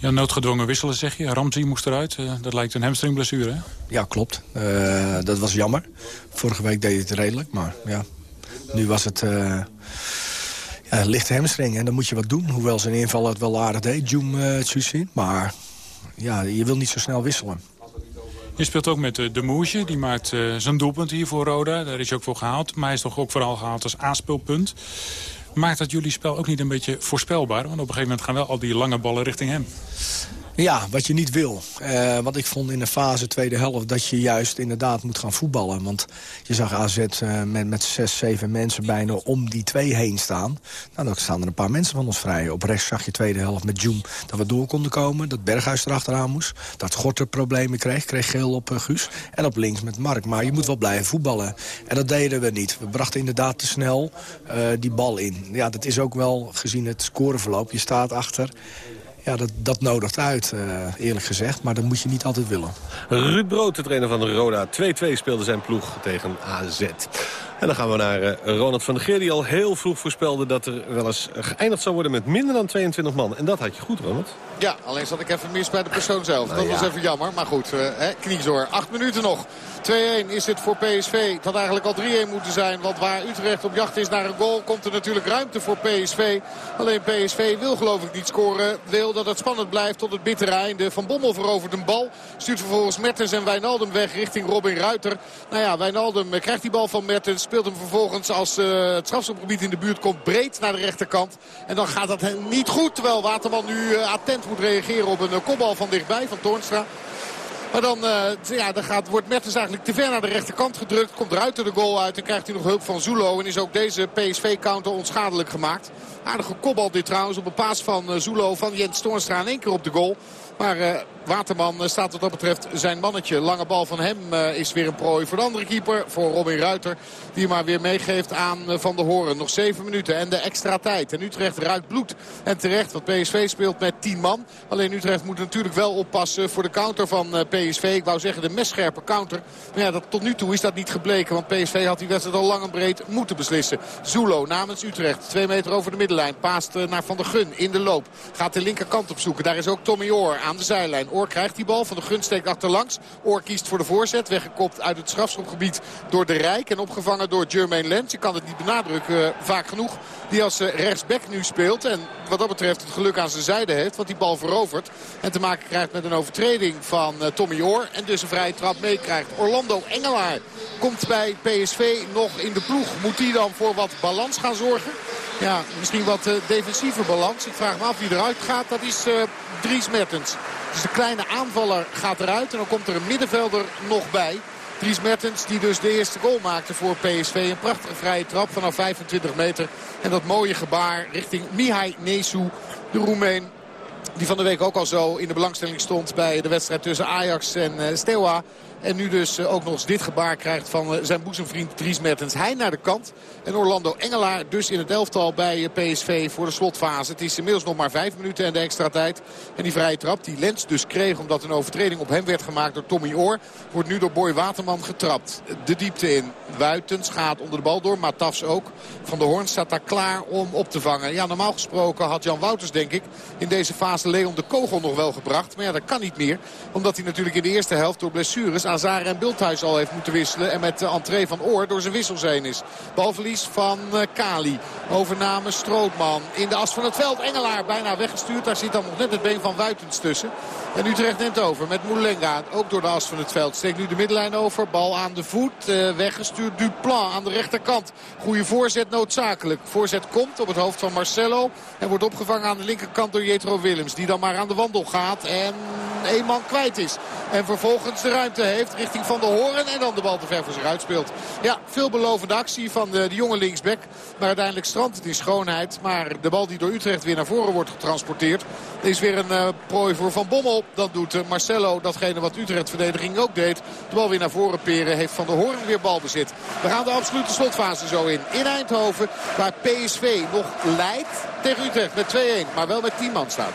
Ja, noodgedwongen wisselen zeg je. Ramsey moest eruit. Uh, dat lijkt een hamstringblessure, hè? Ja, klopt. Uh, dat was jammer. Vorige week deed het redelijk, maar ja. Nu was het uh, ja, lichte hamstring en dan moet je wat doen. Hoewel zijn inval het wel aardig deed, Joem uh, Maar ja, je wil niet zo snel wisselen. Je speelt ook met De Moesje. Die maakt zijn doelpunt hier voor Roda. Daar is je ook voor gehaald. Maar hij is toch ook vooral gehaald als aanspeelpunt. Maakt dat jullie spel ook niet een beetje voorspelbaar? Want op een gegeven moment gaan wel al die lange ballen richting hem. Ja, wat je niet wil. Uh, wat ik vond in de fase tweede helft... dat je juist inderdaad moet gaan voetballen. Want je zag AZ uh, met, met zes, zeven mensen bijna om die twee heen staan. Nou, dan staan er een paar mensen van ons vrij. Op rechts zag je tweede helft met Joem dat we door konden komen. Dat Berghuis erachteraan moest. Dat Gorter problemen kreeg. Kreeg geel op uh, Guus. En op links met Mark. Maar je moet wel blijven voetballen. En dat deden we niet. We brachten inderdaad te snel die bal in. Ja, dat is ook wel gezien het scoreverloop. Je staat achter ja, dat, dat nodigt uit, uh, eerlijk gezegd. Maar dat moet je niet altijd willen. Ruud Brood, de trainer van de Roda. 2-2 speelde zijn ploeg tegen AZ. En dan gaan we naar uh, Ronald van der Geer, die al heel vroeg voorspelde... dat er wel eens geëindigd zou worden met minder dan 22 man. En dat had je goed, Ronald. Ja, alleen zat ik even mis bij de persoon zelf. Nou, dat ja. was even jammer, maar goed, hè, kniezoor. Acht minuten nog. 2-1 is het voor PSV. Had eigenlijk al 3-1 moeten zijn. Want waar Utrecht op jacht is naar een goal... komt er natuurlijk ruimte voor PSV. Alleen PSV wil geloof ik niet scoren. Wil dat het spannend blijft tot het bittere einde. Van Bommel verovert een bal. Stuurt vervolgens Mertens en Wijnaldum weg richting Robin Ruiter. Nou ja, Wijnaldum krijgt die bal van Mertens. Speelt hem vervolgens als uh, het strafschopgebied in de buurt komt breed naar de rechterkant. En dan gaat dat niet goed. Terwijl Waterman nu uh, attent moet reageren op een uh, kopbal van dichtbij van Toornstra. Maar dan, uh, ja, dan gaat, wordt Mertens eigenlijk te ver naar de rechterkant gedrukt. Komt eruit de goal uit en krijgt hij nog hulp van Zulo. En is ook deze PSV-counter onschadelijk gemaakt. Aardige kopbal dit trouwens op een paas van uh, Zulo van Jens Toornstra in één keer op de goal. Maar uh, Waterman staat wat dat betreft zijn mannetje. Lange bal van hem is weer een prooi voor de andere keeper. Voor Robin Ruiter. Die maar weer meegeeft aan Van de Horen. Nog zeven minuten en de extra tijd. En Utrecht ruikt bloed. En terecht, want PSV speelt met tien man. Alleen Utrecht moet natuurlijk wel oppassen voor de counter van PSV. Ik wou zeggen de messcherpe counter. Maar ja, dat, tot nu toe is dat niet gebleken. Want PSV had die wedstrijd al lang en breed moeten beslissen. Zulo namens Utrecht. Twee meter over de middenlijn. Paast naar Van der Gun in de loop. Gaat de linkerkant opzoeken. Daar is ook Tommy Oor aan de zijlijn. Oor krijgt die bal. Van de Gun steekt achterlangs. Oor kiest voor de voorzet. Weggekopt uit het strafschopgebied door de Rijk. En opgevangen door Jermaine Lens. Je kan het niet benadrukken uh, vaak genoeg. Die als uh, rechtsback nu speelt. En wat dat betreft het geluk aan zijn zijde heeft. Want die bal verovert. En te maken krijgt met een overtreding van Tommy Oor. En dus een vrije trap meekrijgt. Orlando Engelaar komt bij PSV nog in de ploeg. Moet hij dan voor wat balans gaan zorgen? Ja, misschien wat uh, defensieve balans. Ik vraag me af wie eruit gaat. Dat is uh, Dries Mertens. Dus de kleine aanvaller gaat eruit. En dan komt er een middenvelder nog bij. Dries Mertens die dus de eerste goal maakte voor PSV. Een prachtige vrije trap vanaf 25 meter. En dat mooie gebaar richting Mihai Nesu, de Roemeen. Die van de week ook al zo in de belangstelling stond bij de wedstrijd tussen Ajax en Steaua. En nu dus ook nog eens dit gebaar krijgt van zijn boezemvriend Dries Mertens. Hij naar de kant. En Orlando Engelaar dus in het elftal bij PSV voor de slotfase. Het is inmiddels nog maar vijf minuten en de extra tijd. En die vrije trap die Lens dus kreeg omdat een overtreding op hem werd gemaakt door Tommy Oor. Wordt nu door Boy Waterman getrapt. De diepte in. Wuitens gaat onder de bal door. Matafs ook. Van der Hoorn staat daar klaar om op te vangen. Ja, normaal gesproken had Jan Wouters denk ik in deze fase Leon de Kogel nog wel gebracht. Maar ja, dat kan niet meer. Omdat hij natuurlijk in de eerste helft door blessures Azar en Bulthuis al heeft moeten wisselen. En met de entree van Oor door zijn wissels is. Balverlies van eh, Kali. Overname Strootman. In de as van het veld. Engelaar bijna weggestuurd. Daar zit dan nog net het been van Wuitens tussen. En Utrecht neemt over met Moulenga. Ook door de as van het veld. Steekt nu de middenlijn over. Bal aan de voet. Uh, weggestuurd Duplan aan de rechterkant. Goede voorzet noodzakelijk. Voorzet komt op het hoofd van Marcelo. En wordt opgevangen aan de linkerkant door Jetro Willems. Die dan maar aan de wandel gaat. En één man kwijt is. En vervolgens de ruimte heeft richting Van der Horen. En dan de bal te ver voor zich uitspeelt. Ja, veelbelovende actie van de, de jonge linksback. Maar uiteindelijk strandt het in schoonheid. Maar de bal die door Utrecht weer naar voren wordt getransporteerd. is weer een uh, prooi voor Van Bommel. Dan doet uh, Marcelo datgene wat Utrecht verdediging ook deed. De bal weer naar voren peren. Heeft Van der Hoorn weer balbezit. We gaan de absolute slotfase zo in. In Eindhoven waar PSV nog leidt tegen Utrecht met 2-1. Maar wel met 10 man staat.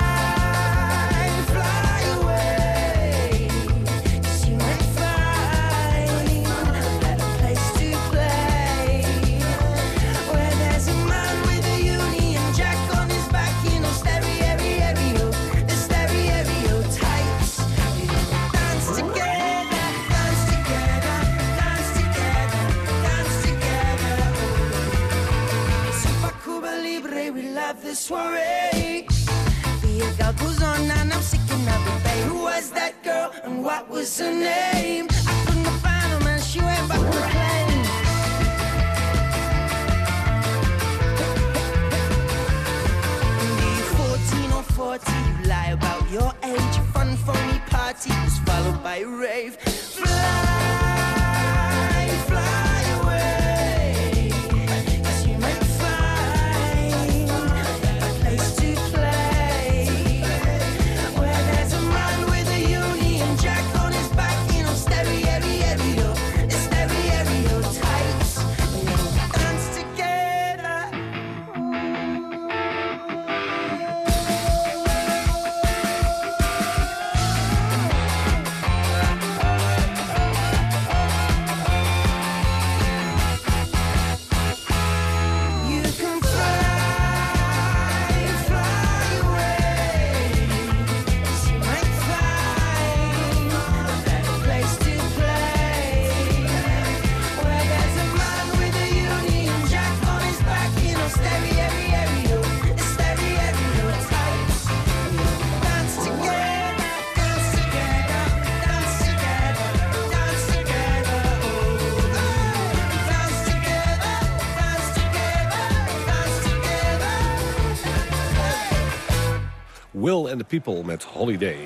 and the People met Holiday.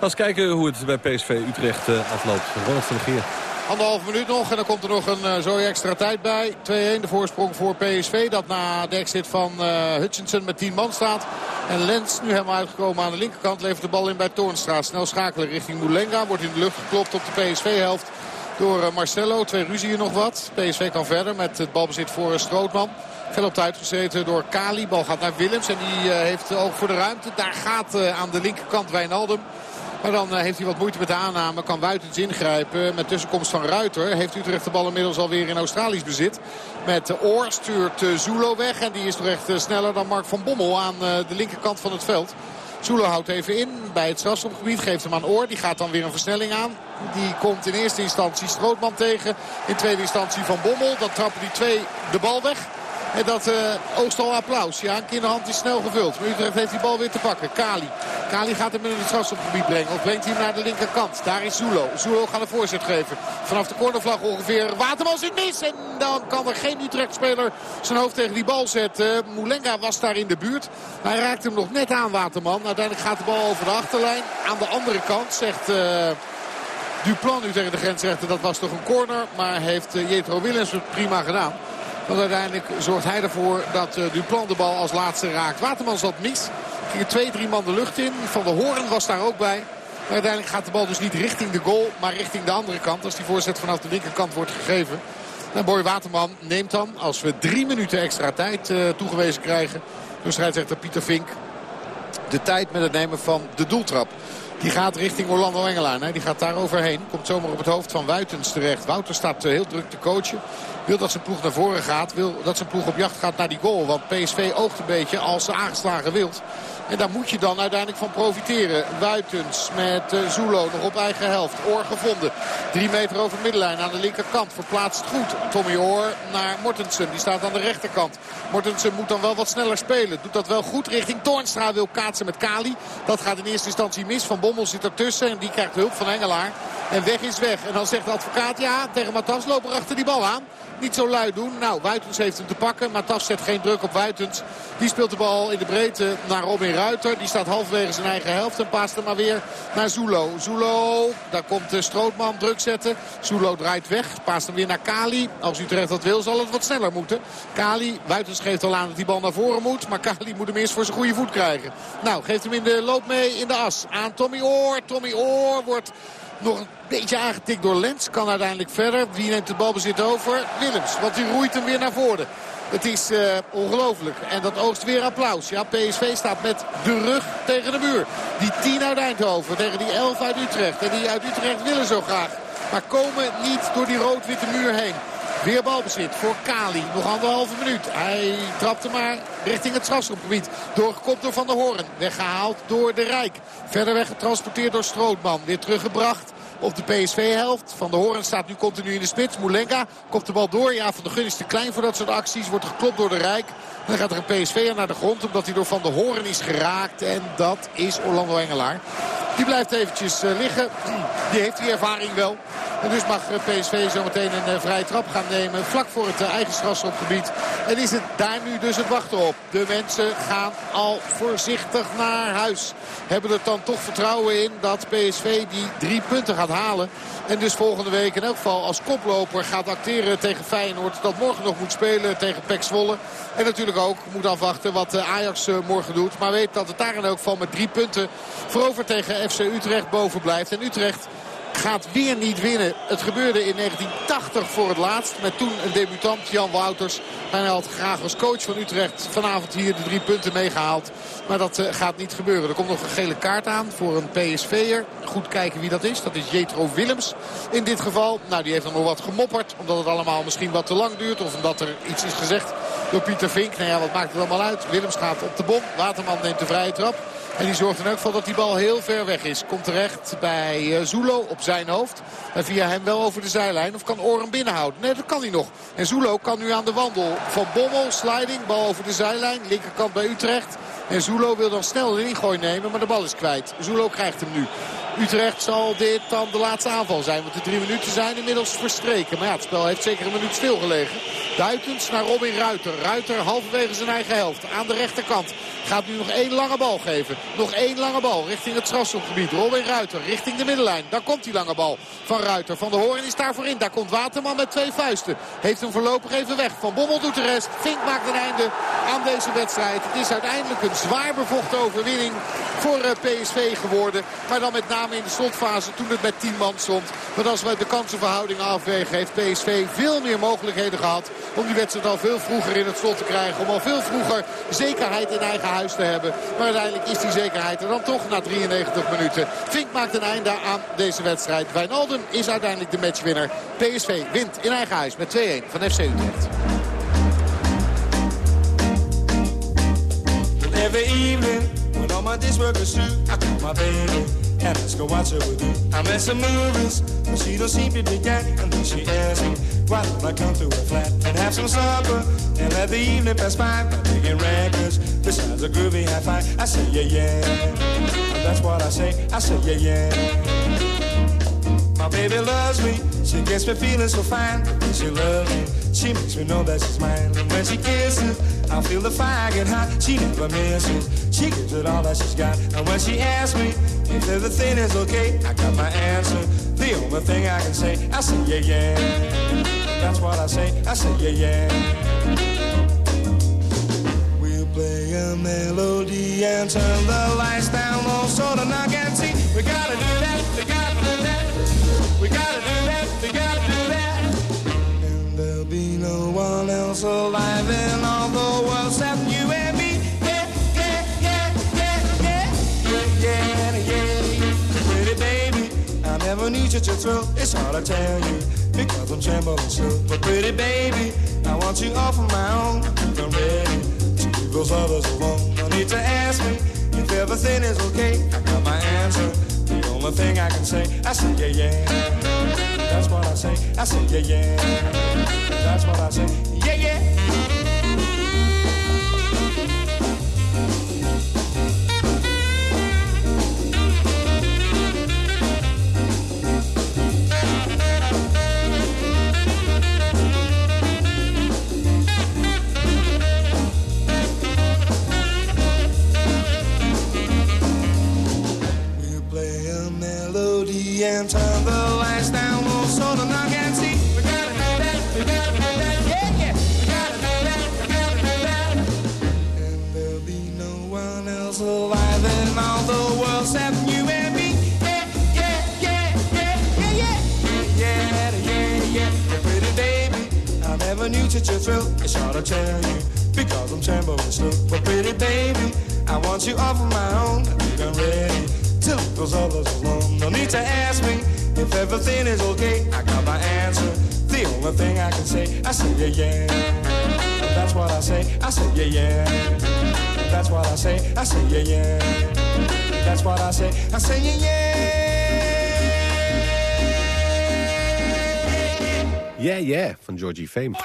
Laten we kijken hoe het bij PSV Utrecht eh, afloopt. Ronald van der Geer. Anderhalf minuut nog en dan komt er nog een uh, zooi extra tijd bij. 2-1 de voorsprong voor PSV. Dat na de exit van uh, Hutchinson met 10 man staat. En Lens nu helemaal uitgekomen aan de linkerkant. Levert de bal in bij Toornstra. Snel schakelen richting Moulenga. Wordt in de lucht geklopt op de PSV-helft door uh, Marcelo. Twee ruzieën nog wat. PSV kan verder met het balbezit voor Strootman. Veel op tijd gezeten door Kali. Bal gaat naar Willems en die heeft oog voor de ruimte. Daar gaat aan de linkerkant Wijnaldum. Maar dan heeft hij wat moeite met de aanname. Kan Wuitens ingrijpen. Met tussenkomst van Ruiter heeft Utrecht de bal inmiddels alweer in Australisch bezit. Met Oor stuurt Zulo weg. En die is toch echt sneller dan Mark van Bommel aan de linkerkant van het veld. Zulo houdt even in bij het strafschopgebied. Geeft hem aan Oor. Die gaat dan weer een versnelling aan. Die komt in eerste instantie Strootman tegen. In tweede instantie Van Bommel. Dan trappen die twee de bal weg. En dat uh, al applaus. Ja, een kinderhand is snel gevuld. Maar Utrecht heeft die bal weer te pakken. Kali. Kali gaat hem in het strafschopgebied brengen. Of brengt hij hem naar de linkerkant. Daar is Zulo. Zulo gaat een voorzet geven. Vanaf de cornervlag ongeveer. Waterman zit mis. En dan kan er geen Utrecht-speler zijn hoofd tegen die bal zetten. Moulenga was daar in de buurt. Hij raakt hem nog net aan, Waterman. Uiteindelijk gaat de bal over de achterlijn. Aan de andere kant zegt... Uh, Duplan nu tegen de grensrechter. Dat was toch een corner. Maar heeft uh, Jetro Willems het prima gedaan. Want uiteindelijk zorgt hij ervoor dat uh, Duplan de bal als laatste raakt. Waterman zat mis. Gingen twee, drie man de lucht in. Van de Hoorn was daar ook bij. Maar uiteindelijk gaat de bal dus niet richting de goal, maar richting de andere kant. Als die voorzet vanaf de linkerkant wordt gegeven. En Boy Waterman neemt dan, als we drie minuten extra tijd uh, toegewezen krijgen... door scheidsrechter Pieter Vink, de tijd met het nemen van de doeltrap. Die gaat richting Orlando Engelaar. Die gaat daar overheen. Komt zomaar op het hoofd van Wuitens terecht. Wouter staat heel druk te coachen. Wil dat zijn ploeg naar voren gaat. Wil dat zijn ploeg op jacht gaat naar die goal. Want PSV oogt een beetje als ze aangeslagen wilt. En daar moet je dan uiteindelijk van profiteren. Wuitens met uh, Zulo nog op eigen helft. Oor gevonden. Drie meter over de middenlijn aan de linkerkant. Verplaatst goed. Tommy Oor naar Mortensen. Die staat aan de rechterkant. Mortensen moet dan wel wat sneller spelen. Doet dat wel goed richting Toornstra. Wil kaatsen met Kali. Dat gaat in eerste instantie mis. Van Bommel zit ertussen. En die krijgt hulp van Engelaar. En weg is weg. En dan zegt de advocaat ja tegen Matas loop er achter die bal aan niet zo lui doen. Nou, Wuitens heeft hem te pakken. Maar Tas zet geen druk op Wuitens. Die speelt de bal in de breedte naar Robin Ruiter. Die staat halverwege zijn eigen helft. En paast hem maar weer naar Zulo. Zulo, daar komt Strootman druk zetten. Zulo draait weg. Paast hem weer naar Kali. Als Utrecht dat wil, zal het wat sneller moeten. Kali, Wuitens geeft al aan dat die bal naar voren moet. Maar Kali moet hem eerst voor zijn goede voet krijgen. Nou, geeft hem in de loop mee in de as. Aan Tommy Oor. Tommy Oor wordt nog een beetje aangetikt door Lens. Kan uiteindelijk verder. Wie neemt de balbezit over? Willems. Want die roeit hem weer naar voren. Het is uh, ongelooflijk. En dat oogst weer applaus. Ja, PSV staat met de rug tegen de muur. Die 10 uit Eindhoven tegen die 11 uit Utrecht. En die uit Utrecht willen zo graag. Maar komen niet door die rood-witte muur heen. Weer balbezit voor Kali. Nog anderhalve minuut. Hij trapte maar richting het strafschopgebied. Doorgekopt door Van der Hoorn. Weggehaald door de Rijk. Verder weggetransporteerd door Strootman. Weer teruggebracht op de PSV-helft. Van der Hoorn staat nu continu in de spits. Moulenga komt de bal door. Ja, Van der Gun is te klein voor dat soort acties. Wordt geklopt door de Rijk. Dan gaat er een PSV'er naar de grond omdat hij door Van der Hoorn is geraakt. En dat is Orlando Engelaar. Die blijft eventjes uh, liggen. Die heeft die ervaring wel. En dus mag PSV zo meteen een uh, vrije trap gaan nemen. Vlak voor het eigen strafschopgebied. En is het daar nu dus het wachten op. De mensen gaan al voorzichtig naar huis. Hebben er dan toch vertrouwen in dat PSV die drie punten gaat halen. En dus volgende week in elk geval als koploper gaat acteren tegen Feyenoord. Dat morgen nog moet spelen tegen Pek Zwolle. En natuurlijk ook moet afwachten wat Ajax morgen doet. Maar weet dat het daar in elk geval met drie punten voorover tegen FC Utrecht boven blijft. En Utrecht gaat weer niet winnen. Het gebeurde in 1980 voor het laatst. Met toen een debutant, Jan Wouters. En hij had graag als coach van Utrecht vanavond hier de drie punten meegehaald. Maar dat uh, gaat niet gebeuren. Er komt nog een gele kaart aan voor een PSV'er. Goed kijken wie dat is. Dat is Jetro Willems in dit geval. Nou, die heeft nog wat gemopperd. Omdat het allemaal misschien wat te lang duurt. Of omdat er iets is gezegd door Pieter Vink. Nou ja, wat maakt het allemaal uit? Willems gaat op de bom. Waterman neemt de vrije trap. En die zorgt in elk geval dat die bal heel ver weg is. Komt terecht bij Zulo op zijn hoofd. En via hem wel over de zijlijn. Of kan Oren binnenhouden? Nee, dat kan hij nog. En Zulo kan nu aan de wandel. Van Bommel, sliding, bal over de zijlijn. Linkerkant bij Utrecht. En Zulo wil dan snel een ingooi nemen, maar de bal is kwijt. Zulo krijgt hem nu. Utrecht zal dit dan de laatste aanval zijn. Want de drie minuten zijn inmiddels verstreken. Maar ja, het spel heeft zeker een minuut stilgelegen. Duitens naar Robin Ruiter. Ruiter halverwege zijn eigen helft. Aan de rechterkant. Gaat nu nog één lange bal geven. Nog één lange bal richting het strafschopgebied. Robin Ruiter richting de middenlijn. Daar komt die lange bal van Ruiter. Van de Hoorn is daarvoor in. Daar komt Waterman met twee vuisten. Heeft hem voorlopig even weg. Van Bommel doet de rest. Vink maakt een einde aan deze wedstrijd. Het is uiteindelijk een zwaar bevochten overwinning voor PSV geworden. Maar dan met name in de slotfase toen het met 10 man stond. Maar als we de kansenverhouding afwegen heeft PSV veel meer mogelijkheden gehad. Om die wedstrijd al veel vroeger in het slot te krijgen. Om al veel vroeger zekerheid in eigen huis te hebben. Maar uiteindelijk is die zekerheid er dan toch na 93 minuten. Vink maakt een einde aan deze wedstrijd. Wijnaldum is uiteindelijk de matchwinner. PSV wint in eigen huis met 2-1 van FC Utrecht. Every evening, when all my my baby and let's go watch her with you. I'm at some movies, but she don't seem to be getting. And then she asks me, why don't I come to her flat and have some supper and let the evening pass by by picking records besides a groovy high five. I say yeah yeah, and that's what I say. I say yeah yeah. My baby loves me, she gets me feeling so fine. She loves me, she makes me know that she's mine. And when she kisses, I feel the fire get hot. She never misses, she gives it all that she's got. And when she asks me if everything is okay, I got my answer. The only thing I can say, I say yeah yeah. That's what I say, I say yeah yeah. We'll play a melody and turn the lights down low so the knock and see. We gotta do that, we gotta do that. We gotta do that, we gotta do that. And there'll be no one else alive the world you and me. Yeah, yeah, yeah, yeah, yeah, yeah, yeah, yeah. Pretty baby, I never need such a thrill. It's hard to tell you because I'm trembling still. But pretty baby, I want you all for my own. I'm ready to leave those others alone. No need to ask me if everything is okay. I got my answer. The only thing I can say, I say yeah yeah. That's what I say. I say yeah yeah. That's what I say. Melody and turn the lights down so the knock and see. We gotta we gotta yeah, yeah. We gotta do that, we gotta. And there'll be no one else alive in all the world except you and me. Yeah, yeah, yeah, yeah, yeah, yeah. Yeah, yeah, yeah. Pretty baby, I never knew such a thrill. It's hard to tell you because I'm trembling still. But pretty baby, I want you all for my own. I'm ready others alone. No need to ask me if everything is okay. I got my answer. The only thing I can say, I say yeah yeah. That's what I say. I say yeah yeah. That's what I say. I say yeah yeah. That's what I say. I say yeah yeah. Yeah, yeah, van Georgie Fame. Da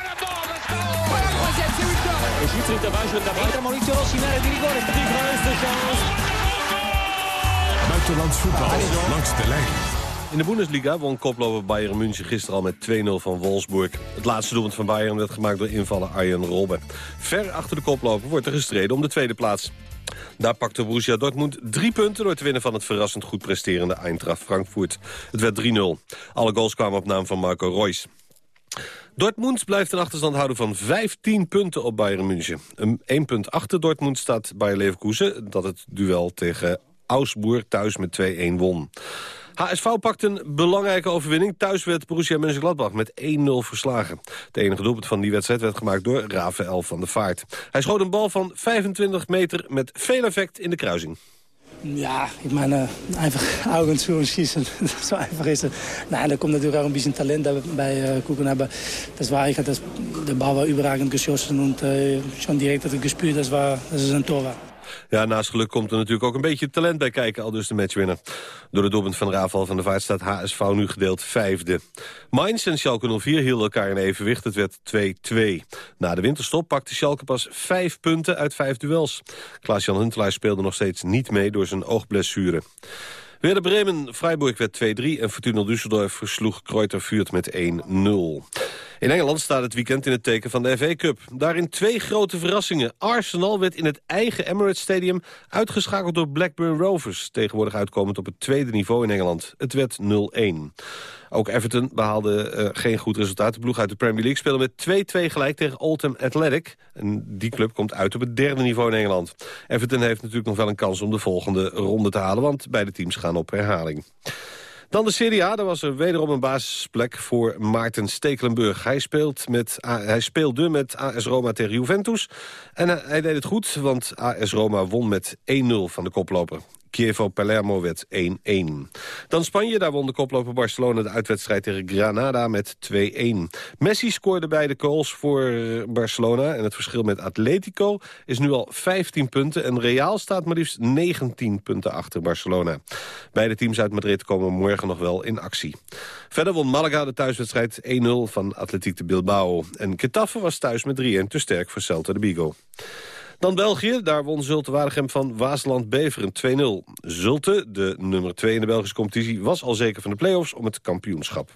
Rossi in area di rigore per die grootste chance. Buitenlands voetbal langs de lijn. In de Bundesliga won koploper Bayern München gisteren al met 2-0 van Wolfsburg. Het laatste doelpunt van Bayern werd gemaakt door invaller Arjen Robben. Ver achter de koploper wordt er gestreden om de tweede plaats. Daar pakte Borussia Dortmund drie punten... door te winnen van het verrassend goed presterende Eintracht Frankfurt. Het werd 3-0. Alle goals kwamen op naam van Marco Reus. Dortmund blijft een achterstand houden van 15 punten op Bayern München. Een 1 punt achter Dortmund staat Bayer Leverkusen... dat het duel tegen Augsburg thuis met 2-1 won. HSV pakt een belangrijke overwinning. Thuis werd Borussia Mönchengladbach met 1-0 verslagen. Het enige doelpunt van die wedstrijd werd gemaakt door Rafael van der Vaart. Hij schoot een bal van 25 meter met veel effect in de kruising. Ja, ich meine, einfach Augen zu und schießen. So einfach ist es. Nein, da kommt natürlich auch ein bisschen Talent äh, gucken, aber das war eigentlich, das, der Ball war überragend geschossen und äh, schon direkt hat er gespürt, das ein Tor war. Ja, naast geluk komt er natuurlijk ook een beetje talent bij kijken, al dus de matchwinner. Door de doelpunt van Rafael van der Vaart staat HSV nu gedeeld vijfde. Mainz en Schalke 04 hielden elkaar in evenwicht, het werd 2-2. Na de winterstop pakte Schalke pas vijf punten uit vijf duels. Klaas-Jan Huntelaar speelde nog steeds niet mee door zijn oogblessure. Werder Bremen, Freiburg werd 2-3 en Fortuna Düsseldorf versloeg Kreuter Vuurt met 1-0. In Engeland staat het weekend in het teken van de FA Cup. Daarin twee grote verrassingen. Arsenal werd in het eigen Emirates Stadium uitgeschakeld door Blackburn Rovers. Tegenwoordig uitkomend op het tweede niveau in Engeland. Het werd 0-1. Ook Everton behaalde uh, geen goed resultaat. De ploeg uit de Premier League speelde met 2-2 gelijk tegen Oldham Athletic. Die club komt uit op het derde niveau in Engeland. Everton heeft natuurlijk nog wel een kans om de volgende ronde te halen... want beide teams gaan op herhaling. Dan de Serie A, daar was er wederom een basisplek voor Maarten Stekelenburg. Hij, speelt met, hij speelde met AS Roma tegen Juventus. En hij deed het goed, want AS Roma won met 1-0 van de koploper. Chievo Palermo werd 1-1. Dan Spanje, daar won de koploper Barcelona de uitwedstrijd tegen Granada met 2-1. Messi scoorde beide goals voor Barcelona en het verschil met Atletico is nu al 15 punten en Real staat maar liefst 19 punten achter Barcelona. Beide teams uit Madrid komen morgen nog wel in actie. Verder won Malaga de thuiswedstrijd 1-0 van Atletiek de Bilbao. En Getafe was thuis met 3-1 te sterk voor Celta de Vigo. Dan België, daar won Zulte Waregem van Waasland Beveren 2-0. Zulte, de nummer 2 in de Belgische competitie, was al zeker van de play-offs om het kampioenschap.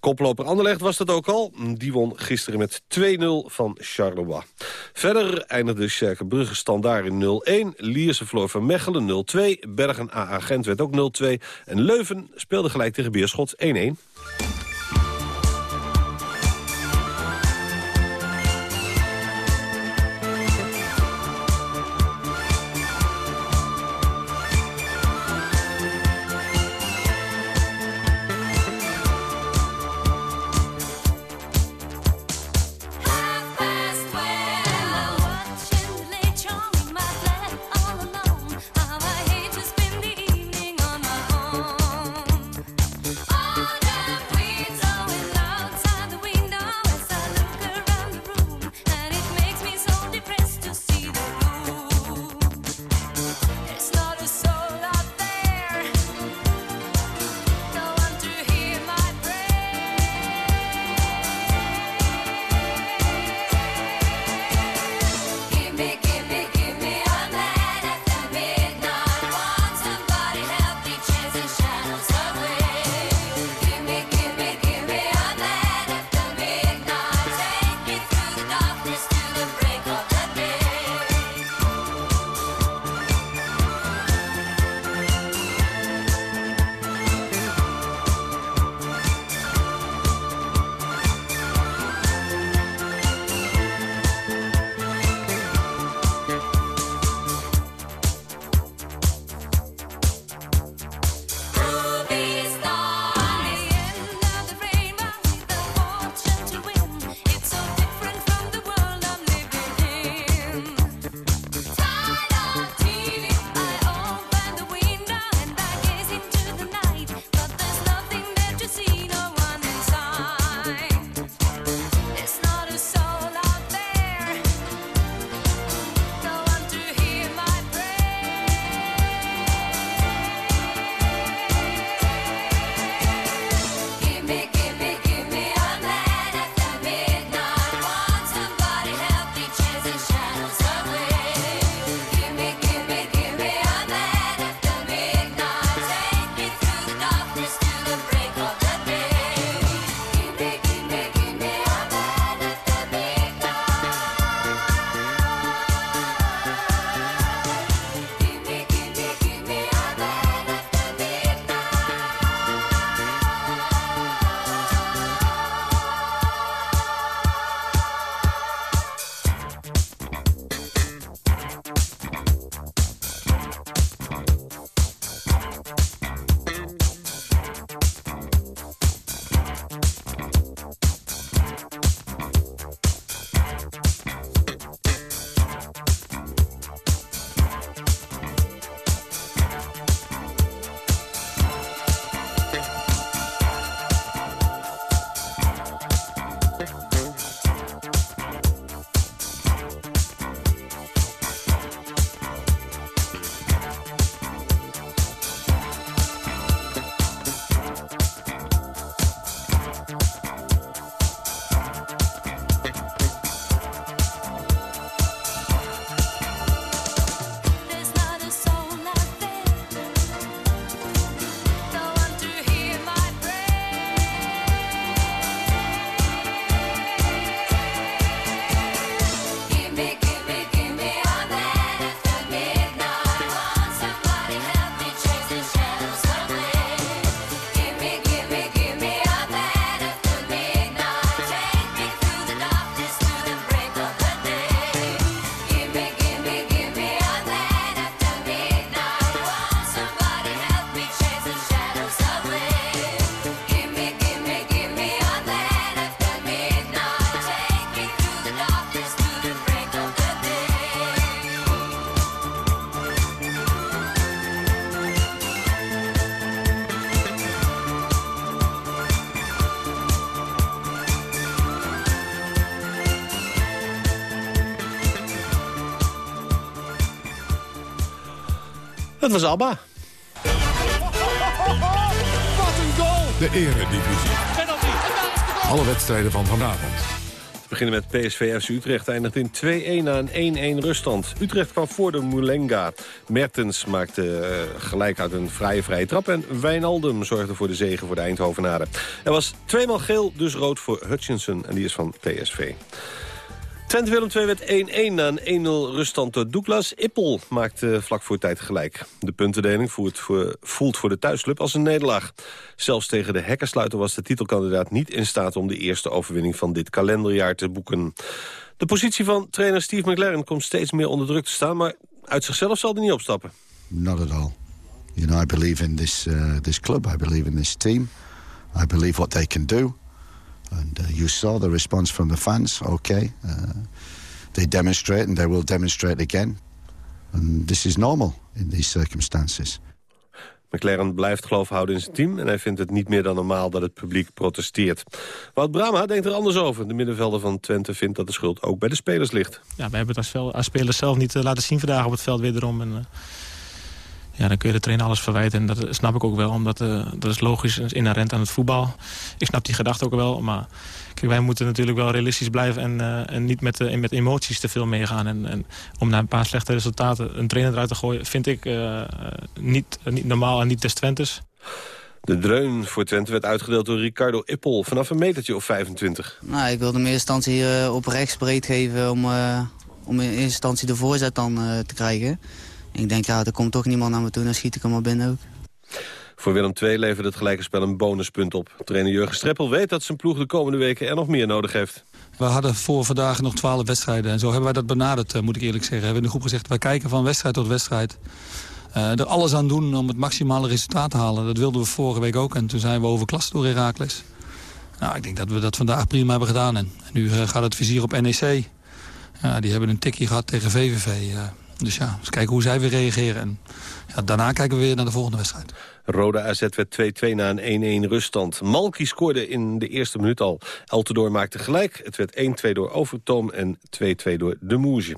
Koploper Anderlecht was dat ook al. Die won gisteren met 2-0 van Charleroi. Verder eindigde Sjerke Brugge standaard in 0-1. Lierse verloor van Mechelen 0-2. Bergen AA Gent werd ook 0-2. En Leuven speelde gelijk tegen Beerschot 1-1. Was Abba. Wat een goal! De eredivisie. Penalty. Alle wedstrijden van vanavond. We beginnen met PSV FC Utrecht. Eindigt in 2-1 na een 1-1 ruststand. Utrecht kwam voor de Moulenga. Mertens maakte eh, gelijk uit een vrije vrije trap. En Wijnaldum zorgde voor de zegen voor de Eindhovenaren. Er was tweemaal geel, dus rood voor Hutchinson. En die is van PSV. Twente Willem 2 werd 1-1 na een 1-0 ruststand door Douglas. Ippel maakte vlak voor tijd gelijk. De puntendeling voor, voelt voor de thuisclub als een nederlaag. Zelfs tegen de hekkersluiter was de titelkandidaat niet in staat... om de eerste overwinning van dit kalenderjaar te boeken. De positie van trainer Steve McLaren komt steeds meer onder druk te staan... maar uit zichzelf zal hij niet opstappen. Not at all. You know, I believe in this uh, this club. I believe in this team. I believe what they can do. And uh, you saw the response from the fans. Okay, uh, they demonstrate and they will demonstrate again. And this is normal in these circumstances. McLaren blijft geloof houden in zijn team... en hij vindt het niet meer dan normaal dat het publiek protesteert. Wout Brama denkt er anders over. De middenvelder van Twente vindt dat de schuld ook bij de spelers ligt. Ja, we hebben het als, spelers zelf niet eh, laten zien vandaag op het veld wederom. En, eh, ja, dan kun je de trainer alles verwijten. En dat snap ik ook wel, omdat eh, dat is logisch en is inherent aan het voetbal. Ik snap die gedachte ook wel, maar kijk, wij moeten natuurlijk wel realistisch blijven... en, eh, en niet met, eh, met emoties te veel meegaan. En, en om na een paar slechte resultaten een trainer eruit te gooien... vind ik niet, niet normaal en niet des Twentes. De dreun voor Twente werd uitgedeeld door Ricardo Ippel... vanaf een metertje of 25. Nou, ik wilde in eerste instantie op rechts breed geven om, eh, om in eerste instantie de voorzet dan eh, te krijgen. Ik denk, ja, er komt toch niemand naar me toe, dan schiet ik hem maar binnen ook. Voor Willem II leverde het gelijke spel een bonuspunt op. Trainer Jurgen Streppel weet dat zijn ploeg de komende weken er nog meer nodig heeft. We hadden voor vandaag nog twaalf wedstrijden. En zo hebben wij dat benaderd, eh, moet ik eerlijk zeggen. We hebben in de groep gezegd, wij kijken van wedstrijd tot wedstrijd. Eh, er alles aan doen om het maximale resultaat te halen. Dat wilden we vorige week ook. En toen zijn we overklast door Heracles. Nou, ik denk dat we dat vandaag prima hebben gedaan. En, nu eh, gaat het vizier op NEC. Ja, die hebben een tikje gehad tegen VVV. Dus ja, eens kijken hoe zij weer reageren. En ja, daarna kijken we weer naar de volgende wedstrijd. Roda AZ werd 2-2 na een 1-1 ruststand. Malki scoorde in de eerste minuut al. Eltendoor maakte gelijk. Het werd 1-2 door Overtoom en 2-2 door De Moege.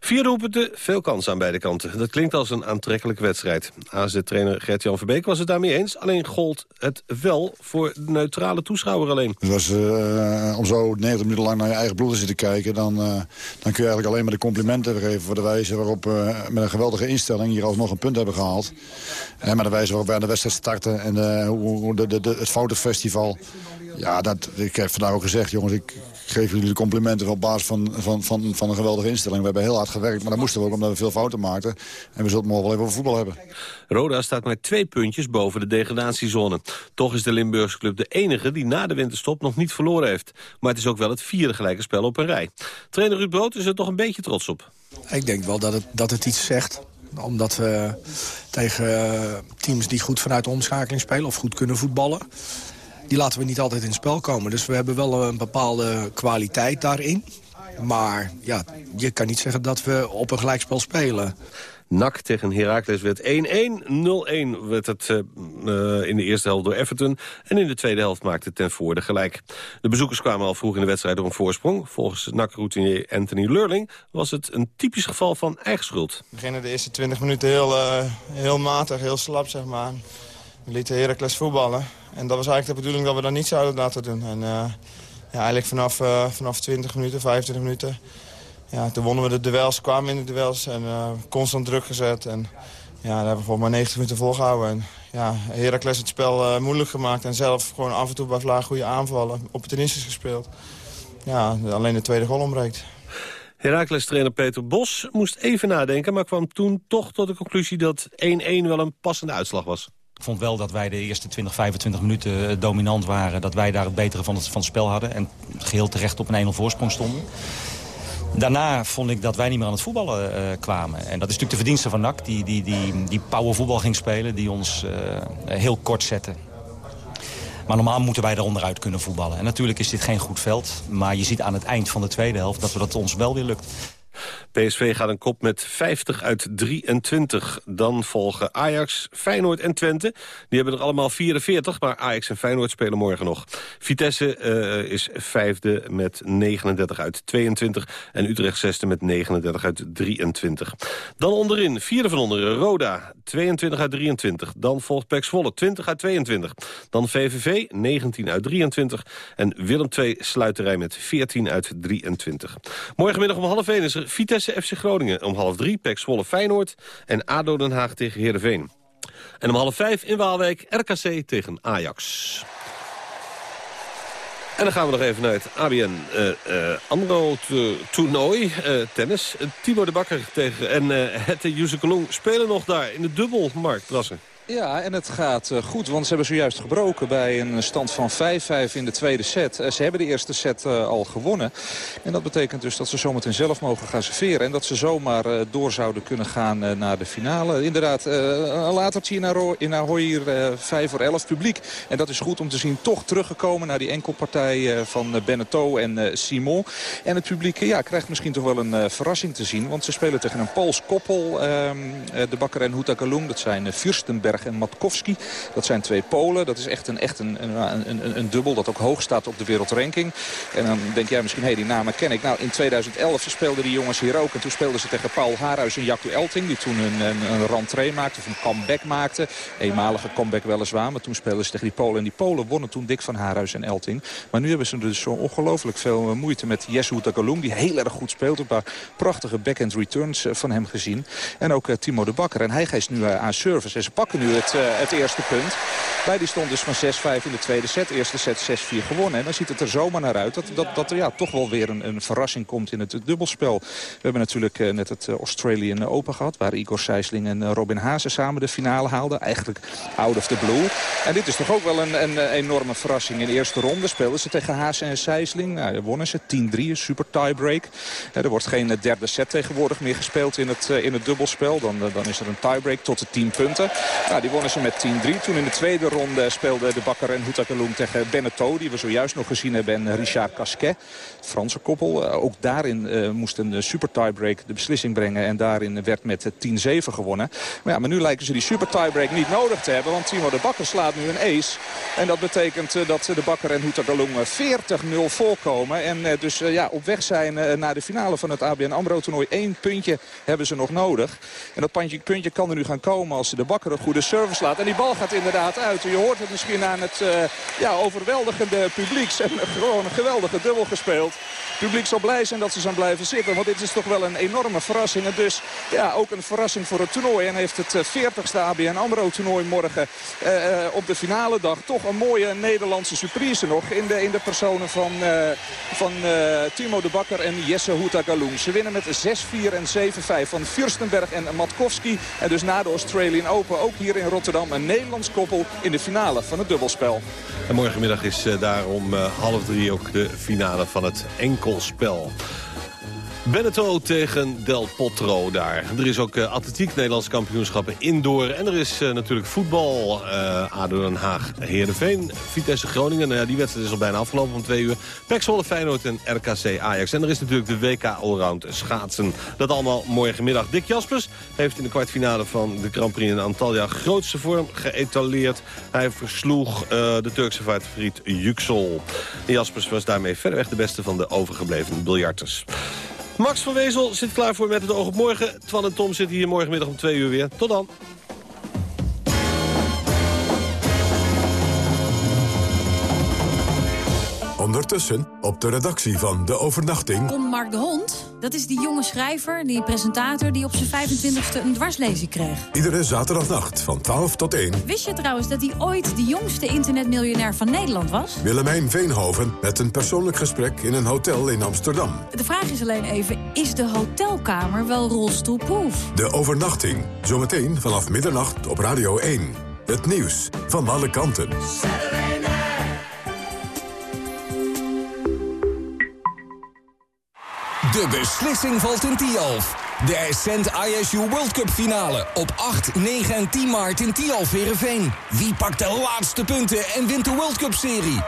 Vier doelpunten, veel kans aan beide kanten. Dat klinkt als een aantrekkelijke wedstrijd. AZ-trainer Gert-Jan Verbeek was het daarmee eens. Alleen gold het wel voor de neutrale toeschouwer alleen. Dus als, eh, om zo 90 minuten lang naar je eigen ploeg te zitten kijken... Dan, eh, dan kun je eigenlijk alleen maar de complimenten geven voor de wijze waarop... we met een geweldige instelling hier alsnog een punt hebben gehaald. En met de wijze waarop wij de wedstrijd starten... en eh, hoe, hoe de, de, de, het foutenfestival... Ja, dat, ik heb vandaag ook gezegd, jongens, ik geef jullie de complimenten op basis van, van, van, van een geweldige instelling. We hebben heel hard gewerkt, maar dat moesten we ook omdat we veel fouten maakten. En we zullen het morgen wel even over voetbal hebben. Roda staat maar twee puntjes boven de degradatiezone. Toch is de Limburgse club de enige die na de winterstop nog niet verloren heeft. Maar het is ook wel het vierde gelijke spel op een rij. Trainer Ruud Brood is er toch een beetje trots op. Ik denk wel dat het, dat het iets zegt omdat we tegen teams die goed vanuit de omschakeling spelen... of goed kunnen voetballen, die laten we niet altijd in het spel komen. Dus we hebben wel een bepaalde kwaliteit daarin. Maar ja, je kan niet zeggen dat we op een gelijkspel spelen. NAC tegen Heracles werd 1-1. 0-1 werd het uh, uh, in de eerste helft door Everton. En in de tweede helft maakte ten voorde gelijk. De bezoekers kwamen al vroeg in de wedstrijd door een voorsprong. Volgens NAC-routinier Anthony Lurling was het een typisch geval van eigen schuld. We beginnen de eerste 20 minuten heel, uh, heel matig, heel slap, zeg maar. We lieten Heracles voetballen. En dat was eigenlijk de bedoeling dat we dat niet zouden laten doen. En ja, eigenlijk vanaf, vanaf 20 minuten, 25 minuten ja, toen wonnen we de duels, kwamen in de duels en uh, constant druk gezet. En ja, daar hebben we maar 90 minuten volgehouden. En ja, Heracles het spel uh, moeilijk gemaakt en zelf gewoon af en toe bij Vlaag goede aanvallen. Opportunistisch gespeeld. Ja, alleen de tweede goal ontbreekt. Heracles-trainer Peter Bos moest even nadenken... maar kwam toen toch tot de conclusie dat 1-1 wel een passende uitslag was. Ik vond wel dat wij de eerste 20, 25 minuten dominant waren. Dat wij daar het betere van het, van het spel hadden. En geheel terecht op een 1-0 voorsprong stonden. Daarna vond ik dat wij niet meer aan het voetballen uh, kwamen. En dat is natuurlijk de verdienste van NAC, die, die, die, die powervoetbal ging spelen... die ons uh, heel kort zette. Maar normaal moeten wij er onderuit kunnen voetballen. En natuurlijk is dit geen goed veld. Maar je ziet aan het eind van de tweede helft dat we dat ons wel weer lukt. PSV gaat een kop met 50 uit 23. Dan volgen Ajax, Feyenoord en Twente. Die hebben er allemaal 44, maar Ajax en Feyenoord spelen morgen nog. Vitesse uh, is vijfde met 39 uit 22. En Utrecht zesde met 39 uit 23. Dan onderin, vierde van onderen, Roda, 22 uit 23. Dan volgt Pek Zwolle, 20 uit 22. Dan VVV, 19 uit 23. En Willem II sluit de rij met 14 uit 23. Morgenmiddag om half 1 is er Vitesse FC Groningen. Om half 3 Pek Zwolle Feyenoord en ADO Den Haag tegen Heerenveen. En om half 5 in Waalwijk RKC tegen Ajax. En dan gaan we nog even naar het ABN uh, uh, AMRO toernooi, uh, tennis. Timo de Bakker tegen en uh, Hette spelen nog daar in de dubbel, Mark Drassen. Ja, en het gaat uh, goed, want ze hebben zojuist gebroken bij een stand van 5-5 in de tweede set. Uh, ze hebben de eerste set uh, al gewonnen. En dat betekent dus dat ze zometeen zelf mogen gaan serveren. En dat ze zomaar door zouden kunnen gaan naar de finale. Inderdaad, een latertje in Ahoy, hier 5 voor 11 publiek. En dat is goed om te zien toch teruggekomen naar die enkelpartij van Beneteau en Simon. En het publiek ja, krijgt misschien toch wel een verrassing te zien. Want ze spelen tegen een Pools koppel. Ehm, de Bakker en Hutakalung, dat zijn Fürstenberg en Matkowski. Dat zijn twee Polen. Dat is echt een, echt een, een, een, een dubbel dat ook hoog staat op de wereldranking. En dan denk jij misschien, hé, hey, die namen ken ik. Nou, in 2011 speelden die jongens hier ook. En toen speelden ze tegen Paul Haarhuis en Jaku Elting. Die toen een, een, een rentree maakte of een comeback maakte. Eenmalige comeback weliswaar. Maar toen speelden ze tegen die Polen. En die Polen wonnen toen dik van Haarhuis en Elting. Maar nu hebben ze dus zo ongelooflijk veel moeite met Jesu Tagalung. Die heel erg goed speelt. Een paar prachtige backhand returns van hem gezien. En ook uh, Timo de Bakker. En hij geeft nu aan service. En ze pakken nu het, uh, het eerste punt. Bij die stond dus van 6-5 in de tweede set. Eerste set 6-4 gewonnen. En dan ziet het er zomaar naar uit dat, dat, dat er ja, toch wel weer een, een verrassing komt in het dubbelspel. We hebben natuurlijk uh, net het uh, Australian Open gehad. Waar Igor Sijsling en Robin Haase samen de finale haalden. Eigenlijk out of the blue. En dit is toch ook wel een, een enorme verrassing. In de eerste ronde speelden ze tegen Haase en Sijsling. Nou, wonnen ze 10-3, een super tiebreak. er wordt geen derde set tegenwoordig meer gespeeld in het, in het dubbelspel. Dan, dan is er een tiebreak tot de 10 punten. Nou, die wonnen ze met 10-3. Toen in de tweede ronde speelden de Bakker en Houtakaloen tegen Beneteau. Die we zojuist nog gezien hebben. En Richard Casquet, Franse koppel. Uh, ook daarin uh, moest een super tiebreak de beslissing brengen. En daarin werd met 10-7 gewonnen. Maar, ja, maar nu lijken ze die super tiebreak niet nodig te hebben. Want Timo de Bakker slaat nu een ace. En dat betekent uh, dat de Bakker en Houtakaloen 40-0 voorkomen. En dus ja, op weg zijn naar de finale van het ABN AMRO toernooi. Eén puntje hebben ze nog nodig. En dat puntje kan er nu gaan komen als de Bakker een goede service laat. En die bal gaat inderdaad uit. Je hoort het misschien aan het uh, ja, overweldigende publiek. Ze hebben gewoon een geweldige dubbel gespeeld. Het publiek zal blij zijn dat ze zijn blijven zitten. Want dit is toch wel een enorme verrassing. En dus ja, ook een verrassing voor het toernooi. En heeft het 40ste ABN AMRO toernooi morgen uh, op de finale dag. Toch een mooie Nederlandse surprise nog. In de, in de personen van, van Timo de Bakker en Jesse Houtakaloen. Ze winnen met 6-4 en 7-5 van Fürstenberg en Matkowski. En dus na de Australian Open ook hier in Rotterdam een Nederlands koppel in de finale van het dubbelspel. En morgenmiddag is uh, daar om uh, half drie ook de finale van het enkelspel. Beneteau tegen Del Potro daar. Er is ook uh, atletiek, Nederlandse kampioenschappen indoor. En er is uh, natuurlijk voetbal. Uh, ADO Den Haag, Heerenveen, Vitesse Groningen. Nou ja, die wedstrijd is al bijna afgelopen om twee uur. Pek Zwolle, Feyenoord en RKC Ajax. En er is natuurlijk de WK Allround schaatsen. Dat allemaal morgenmiddag. Dick Jaspers heeft in de kwartfinale van de Grand Prix in Antalya... grootste vorm geëtaleerd. Hij versloeg de Turkse favoriet Yüksel. Jaspers was daarmee verreweg de beste van de overgebleven biljarters. Max van Wezel zit klaar voor met het oog op morgen. Twan en Tom zitten hier morgenmiddag om twee uur weer. Tot dan. Ondertussen op de redactie van De Overnachting... Komt Mark de Hond, dat is die jonge schrijver, die presentator... die op zijn 25e een dwarslezing kreeg. Iedere zaterdagnacht van 12 tot 1. Wist je trouwens dat hij ooit de jongste internetmiljonair van Nederland was? Willemijn Veenhoven met een persoonlijk gesprek in een hotel in Amsterdam. De vraag is alleen even, is de hotelkamer wel rolstoelproof? De Overnachting, zometeen vanaf middernacht op Radio 1. Het nieuws van alle kanten. De beslissing valt in Tialf. De Ascent ISU World Cup finale op 8, 9 en 10 maart in Tialf Heerenveen. Wie pakt de laatste punten en wint de World Cup serie?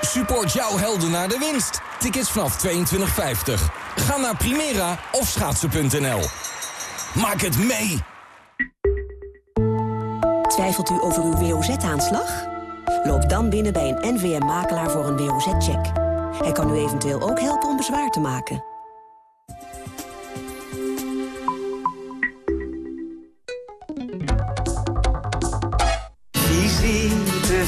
Support jouw helden naar de winst. Tickets vanaf 22,50. Ga naar Primera of schaatsen.nl. Maak het mee! Twijfelt u over uw WOZ-aanslag? Loop dan binnen bij een NVM-makelaar voor een WOZ-check. Hij kan u eventueel ook helpen om bezwaar te maken.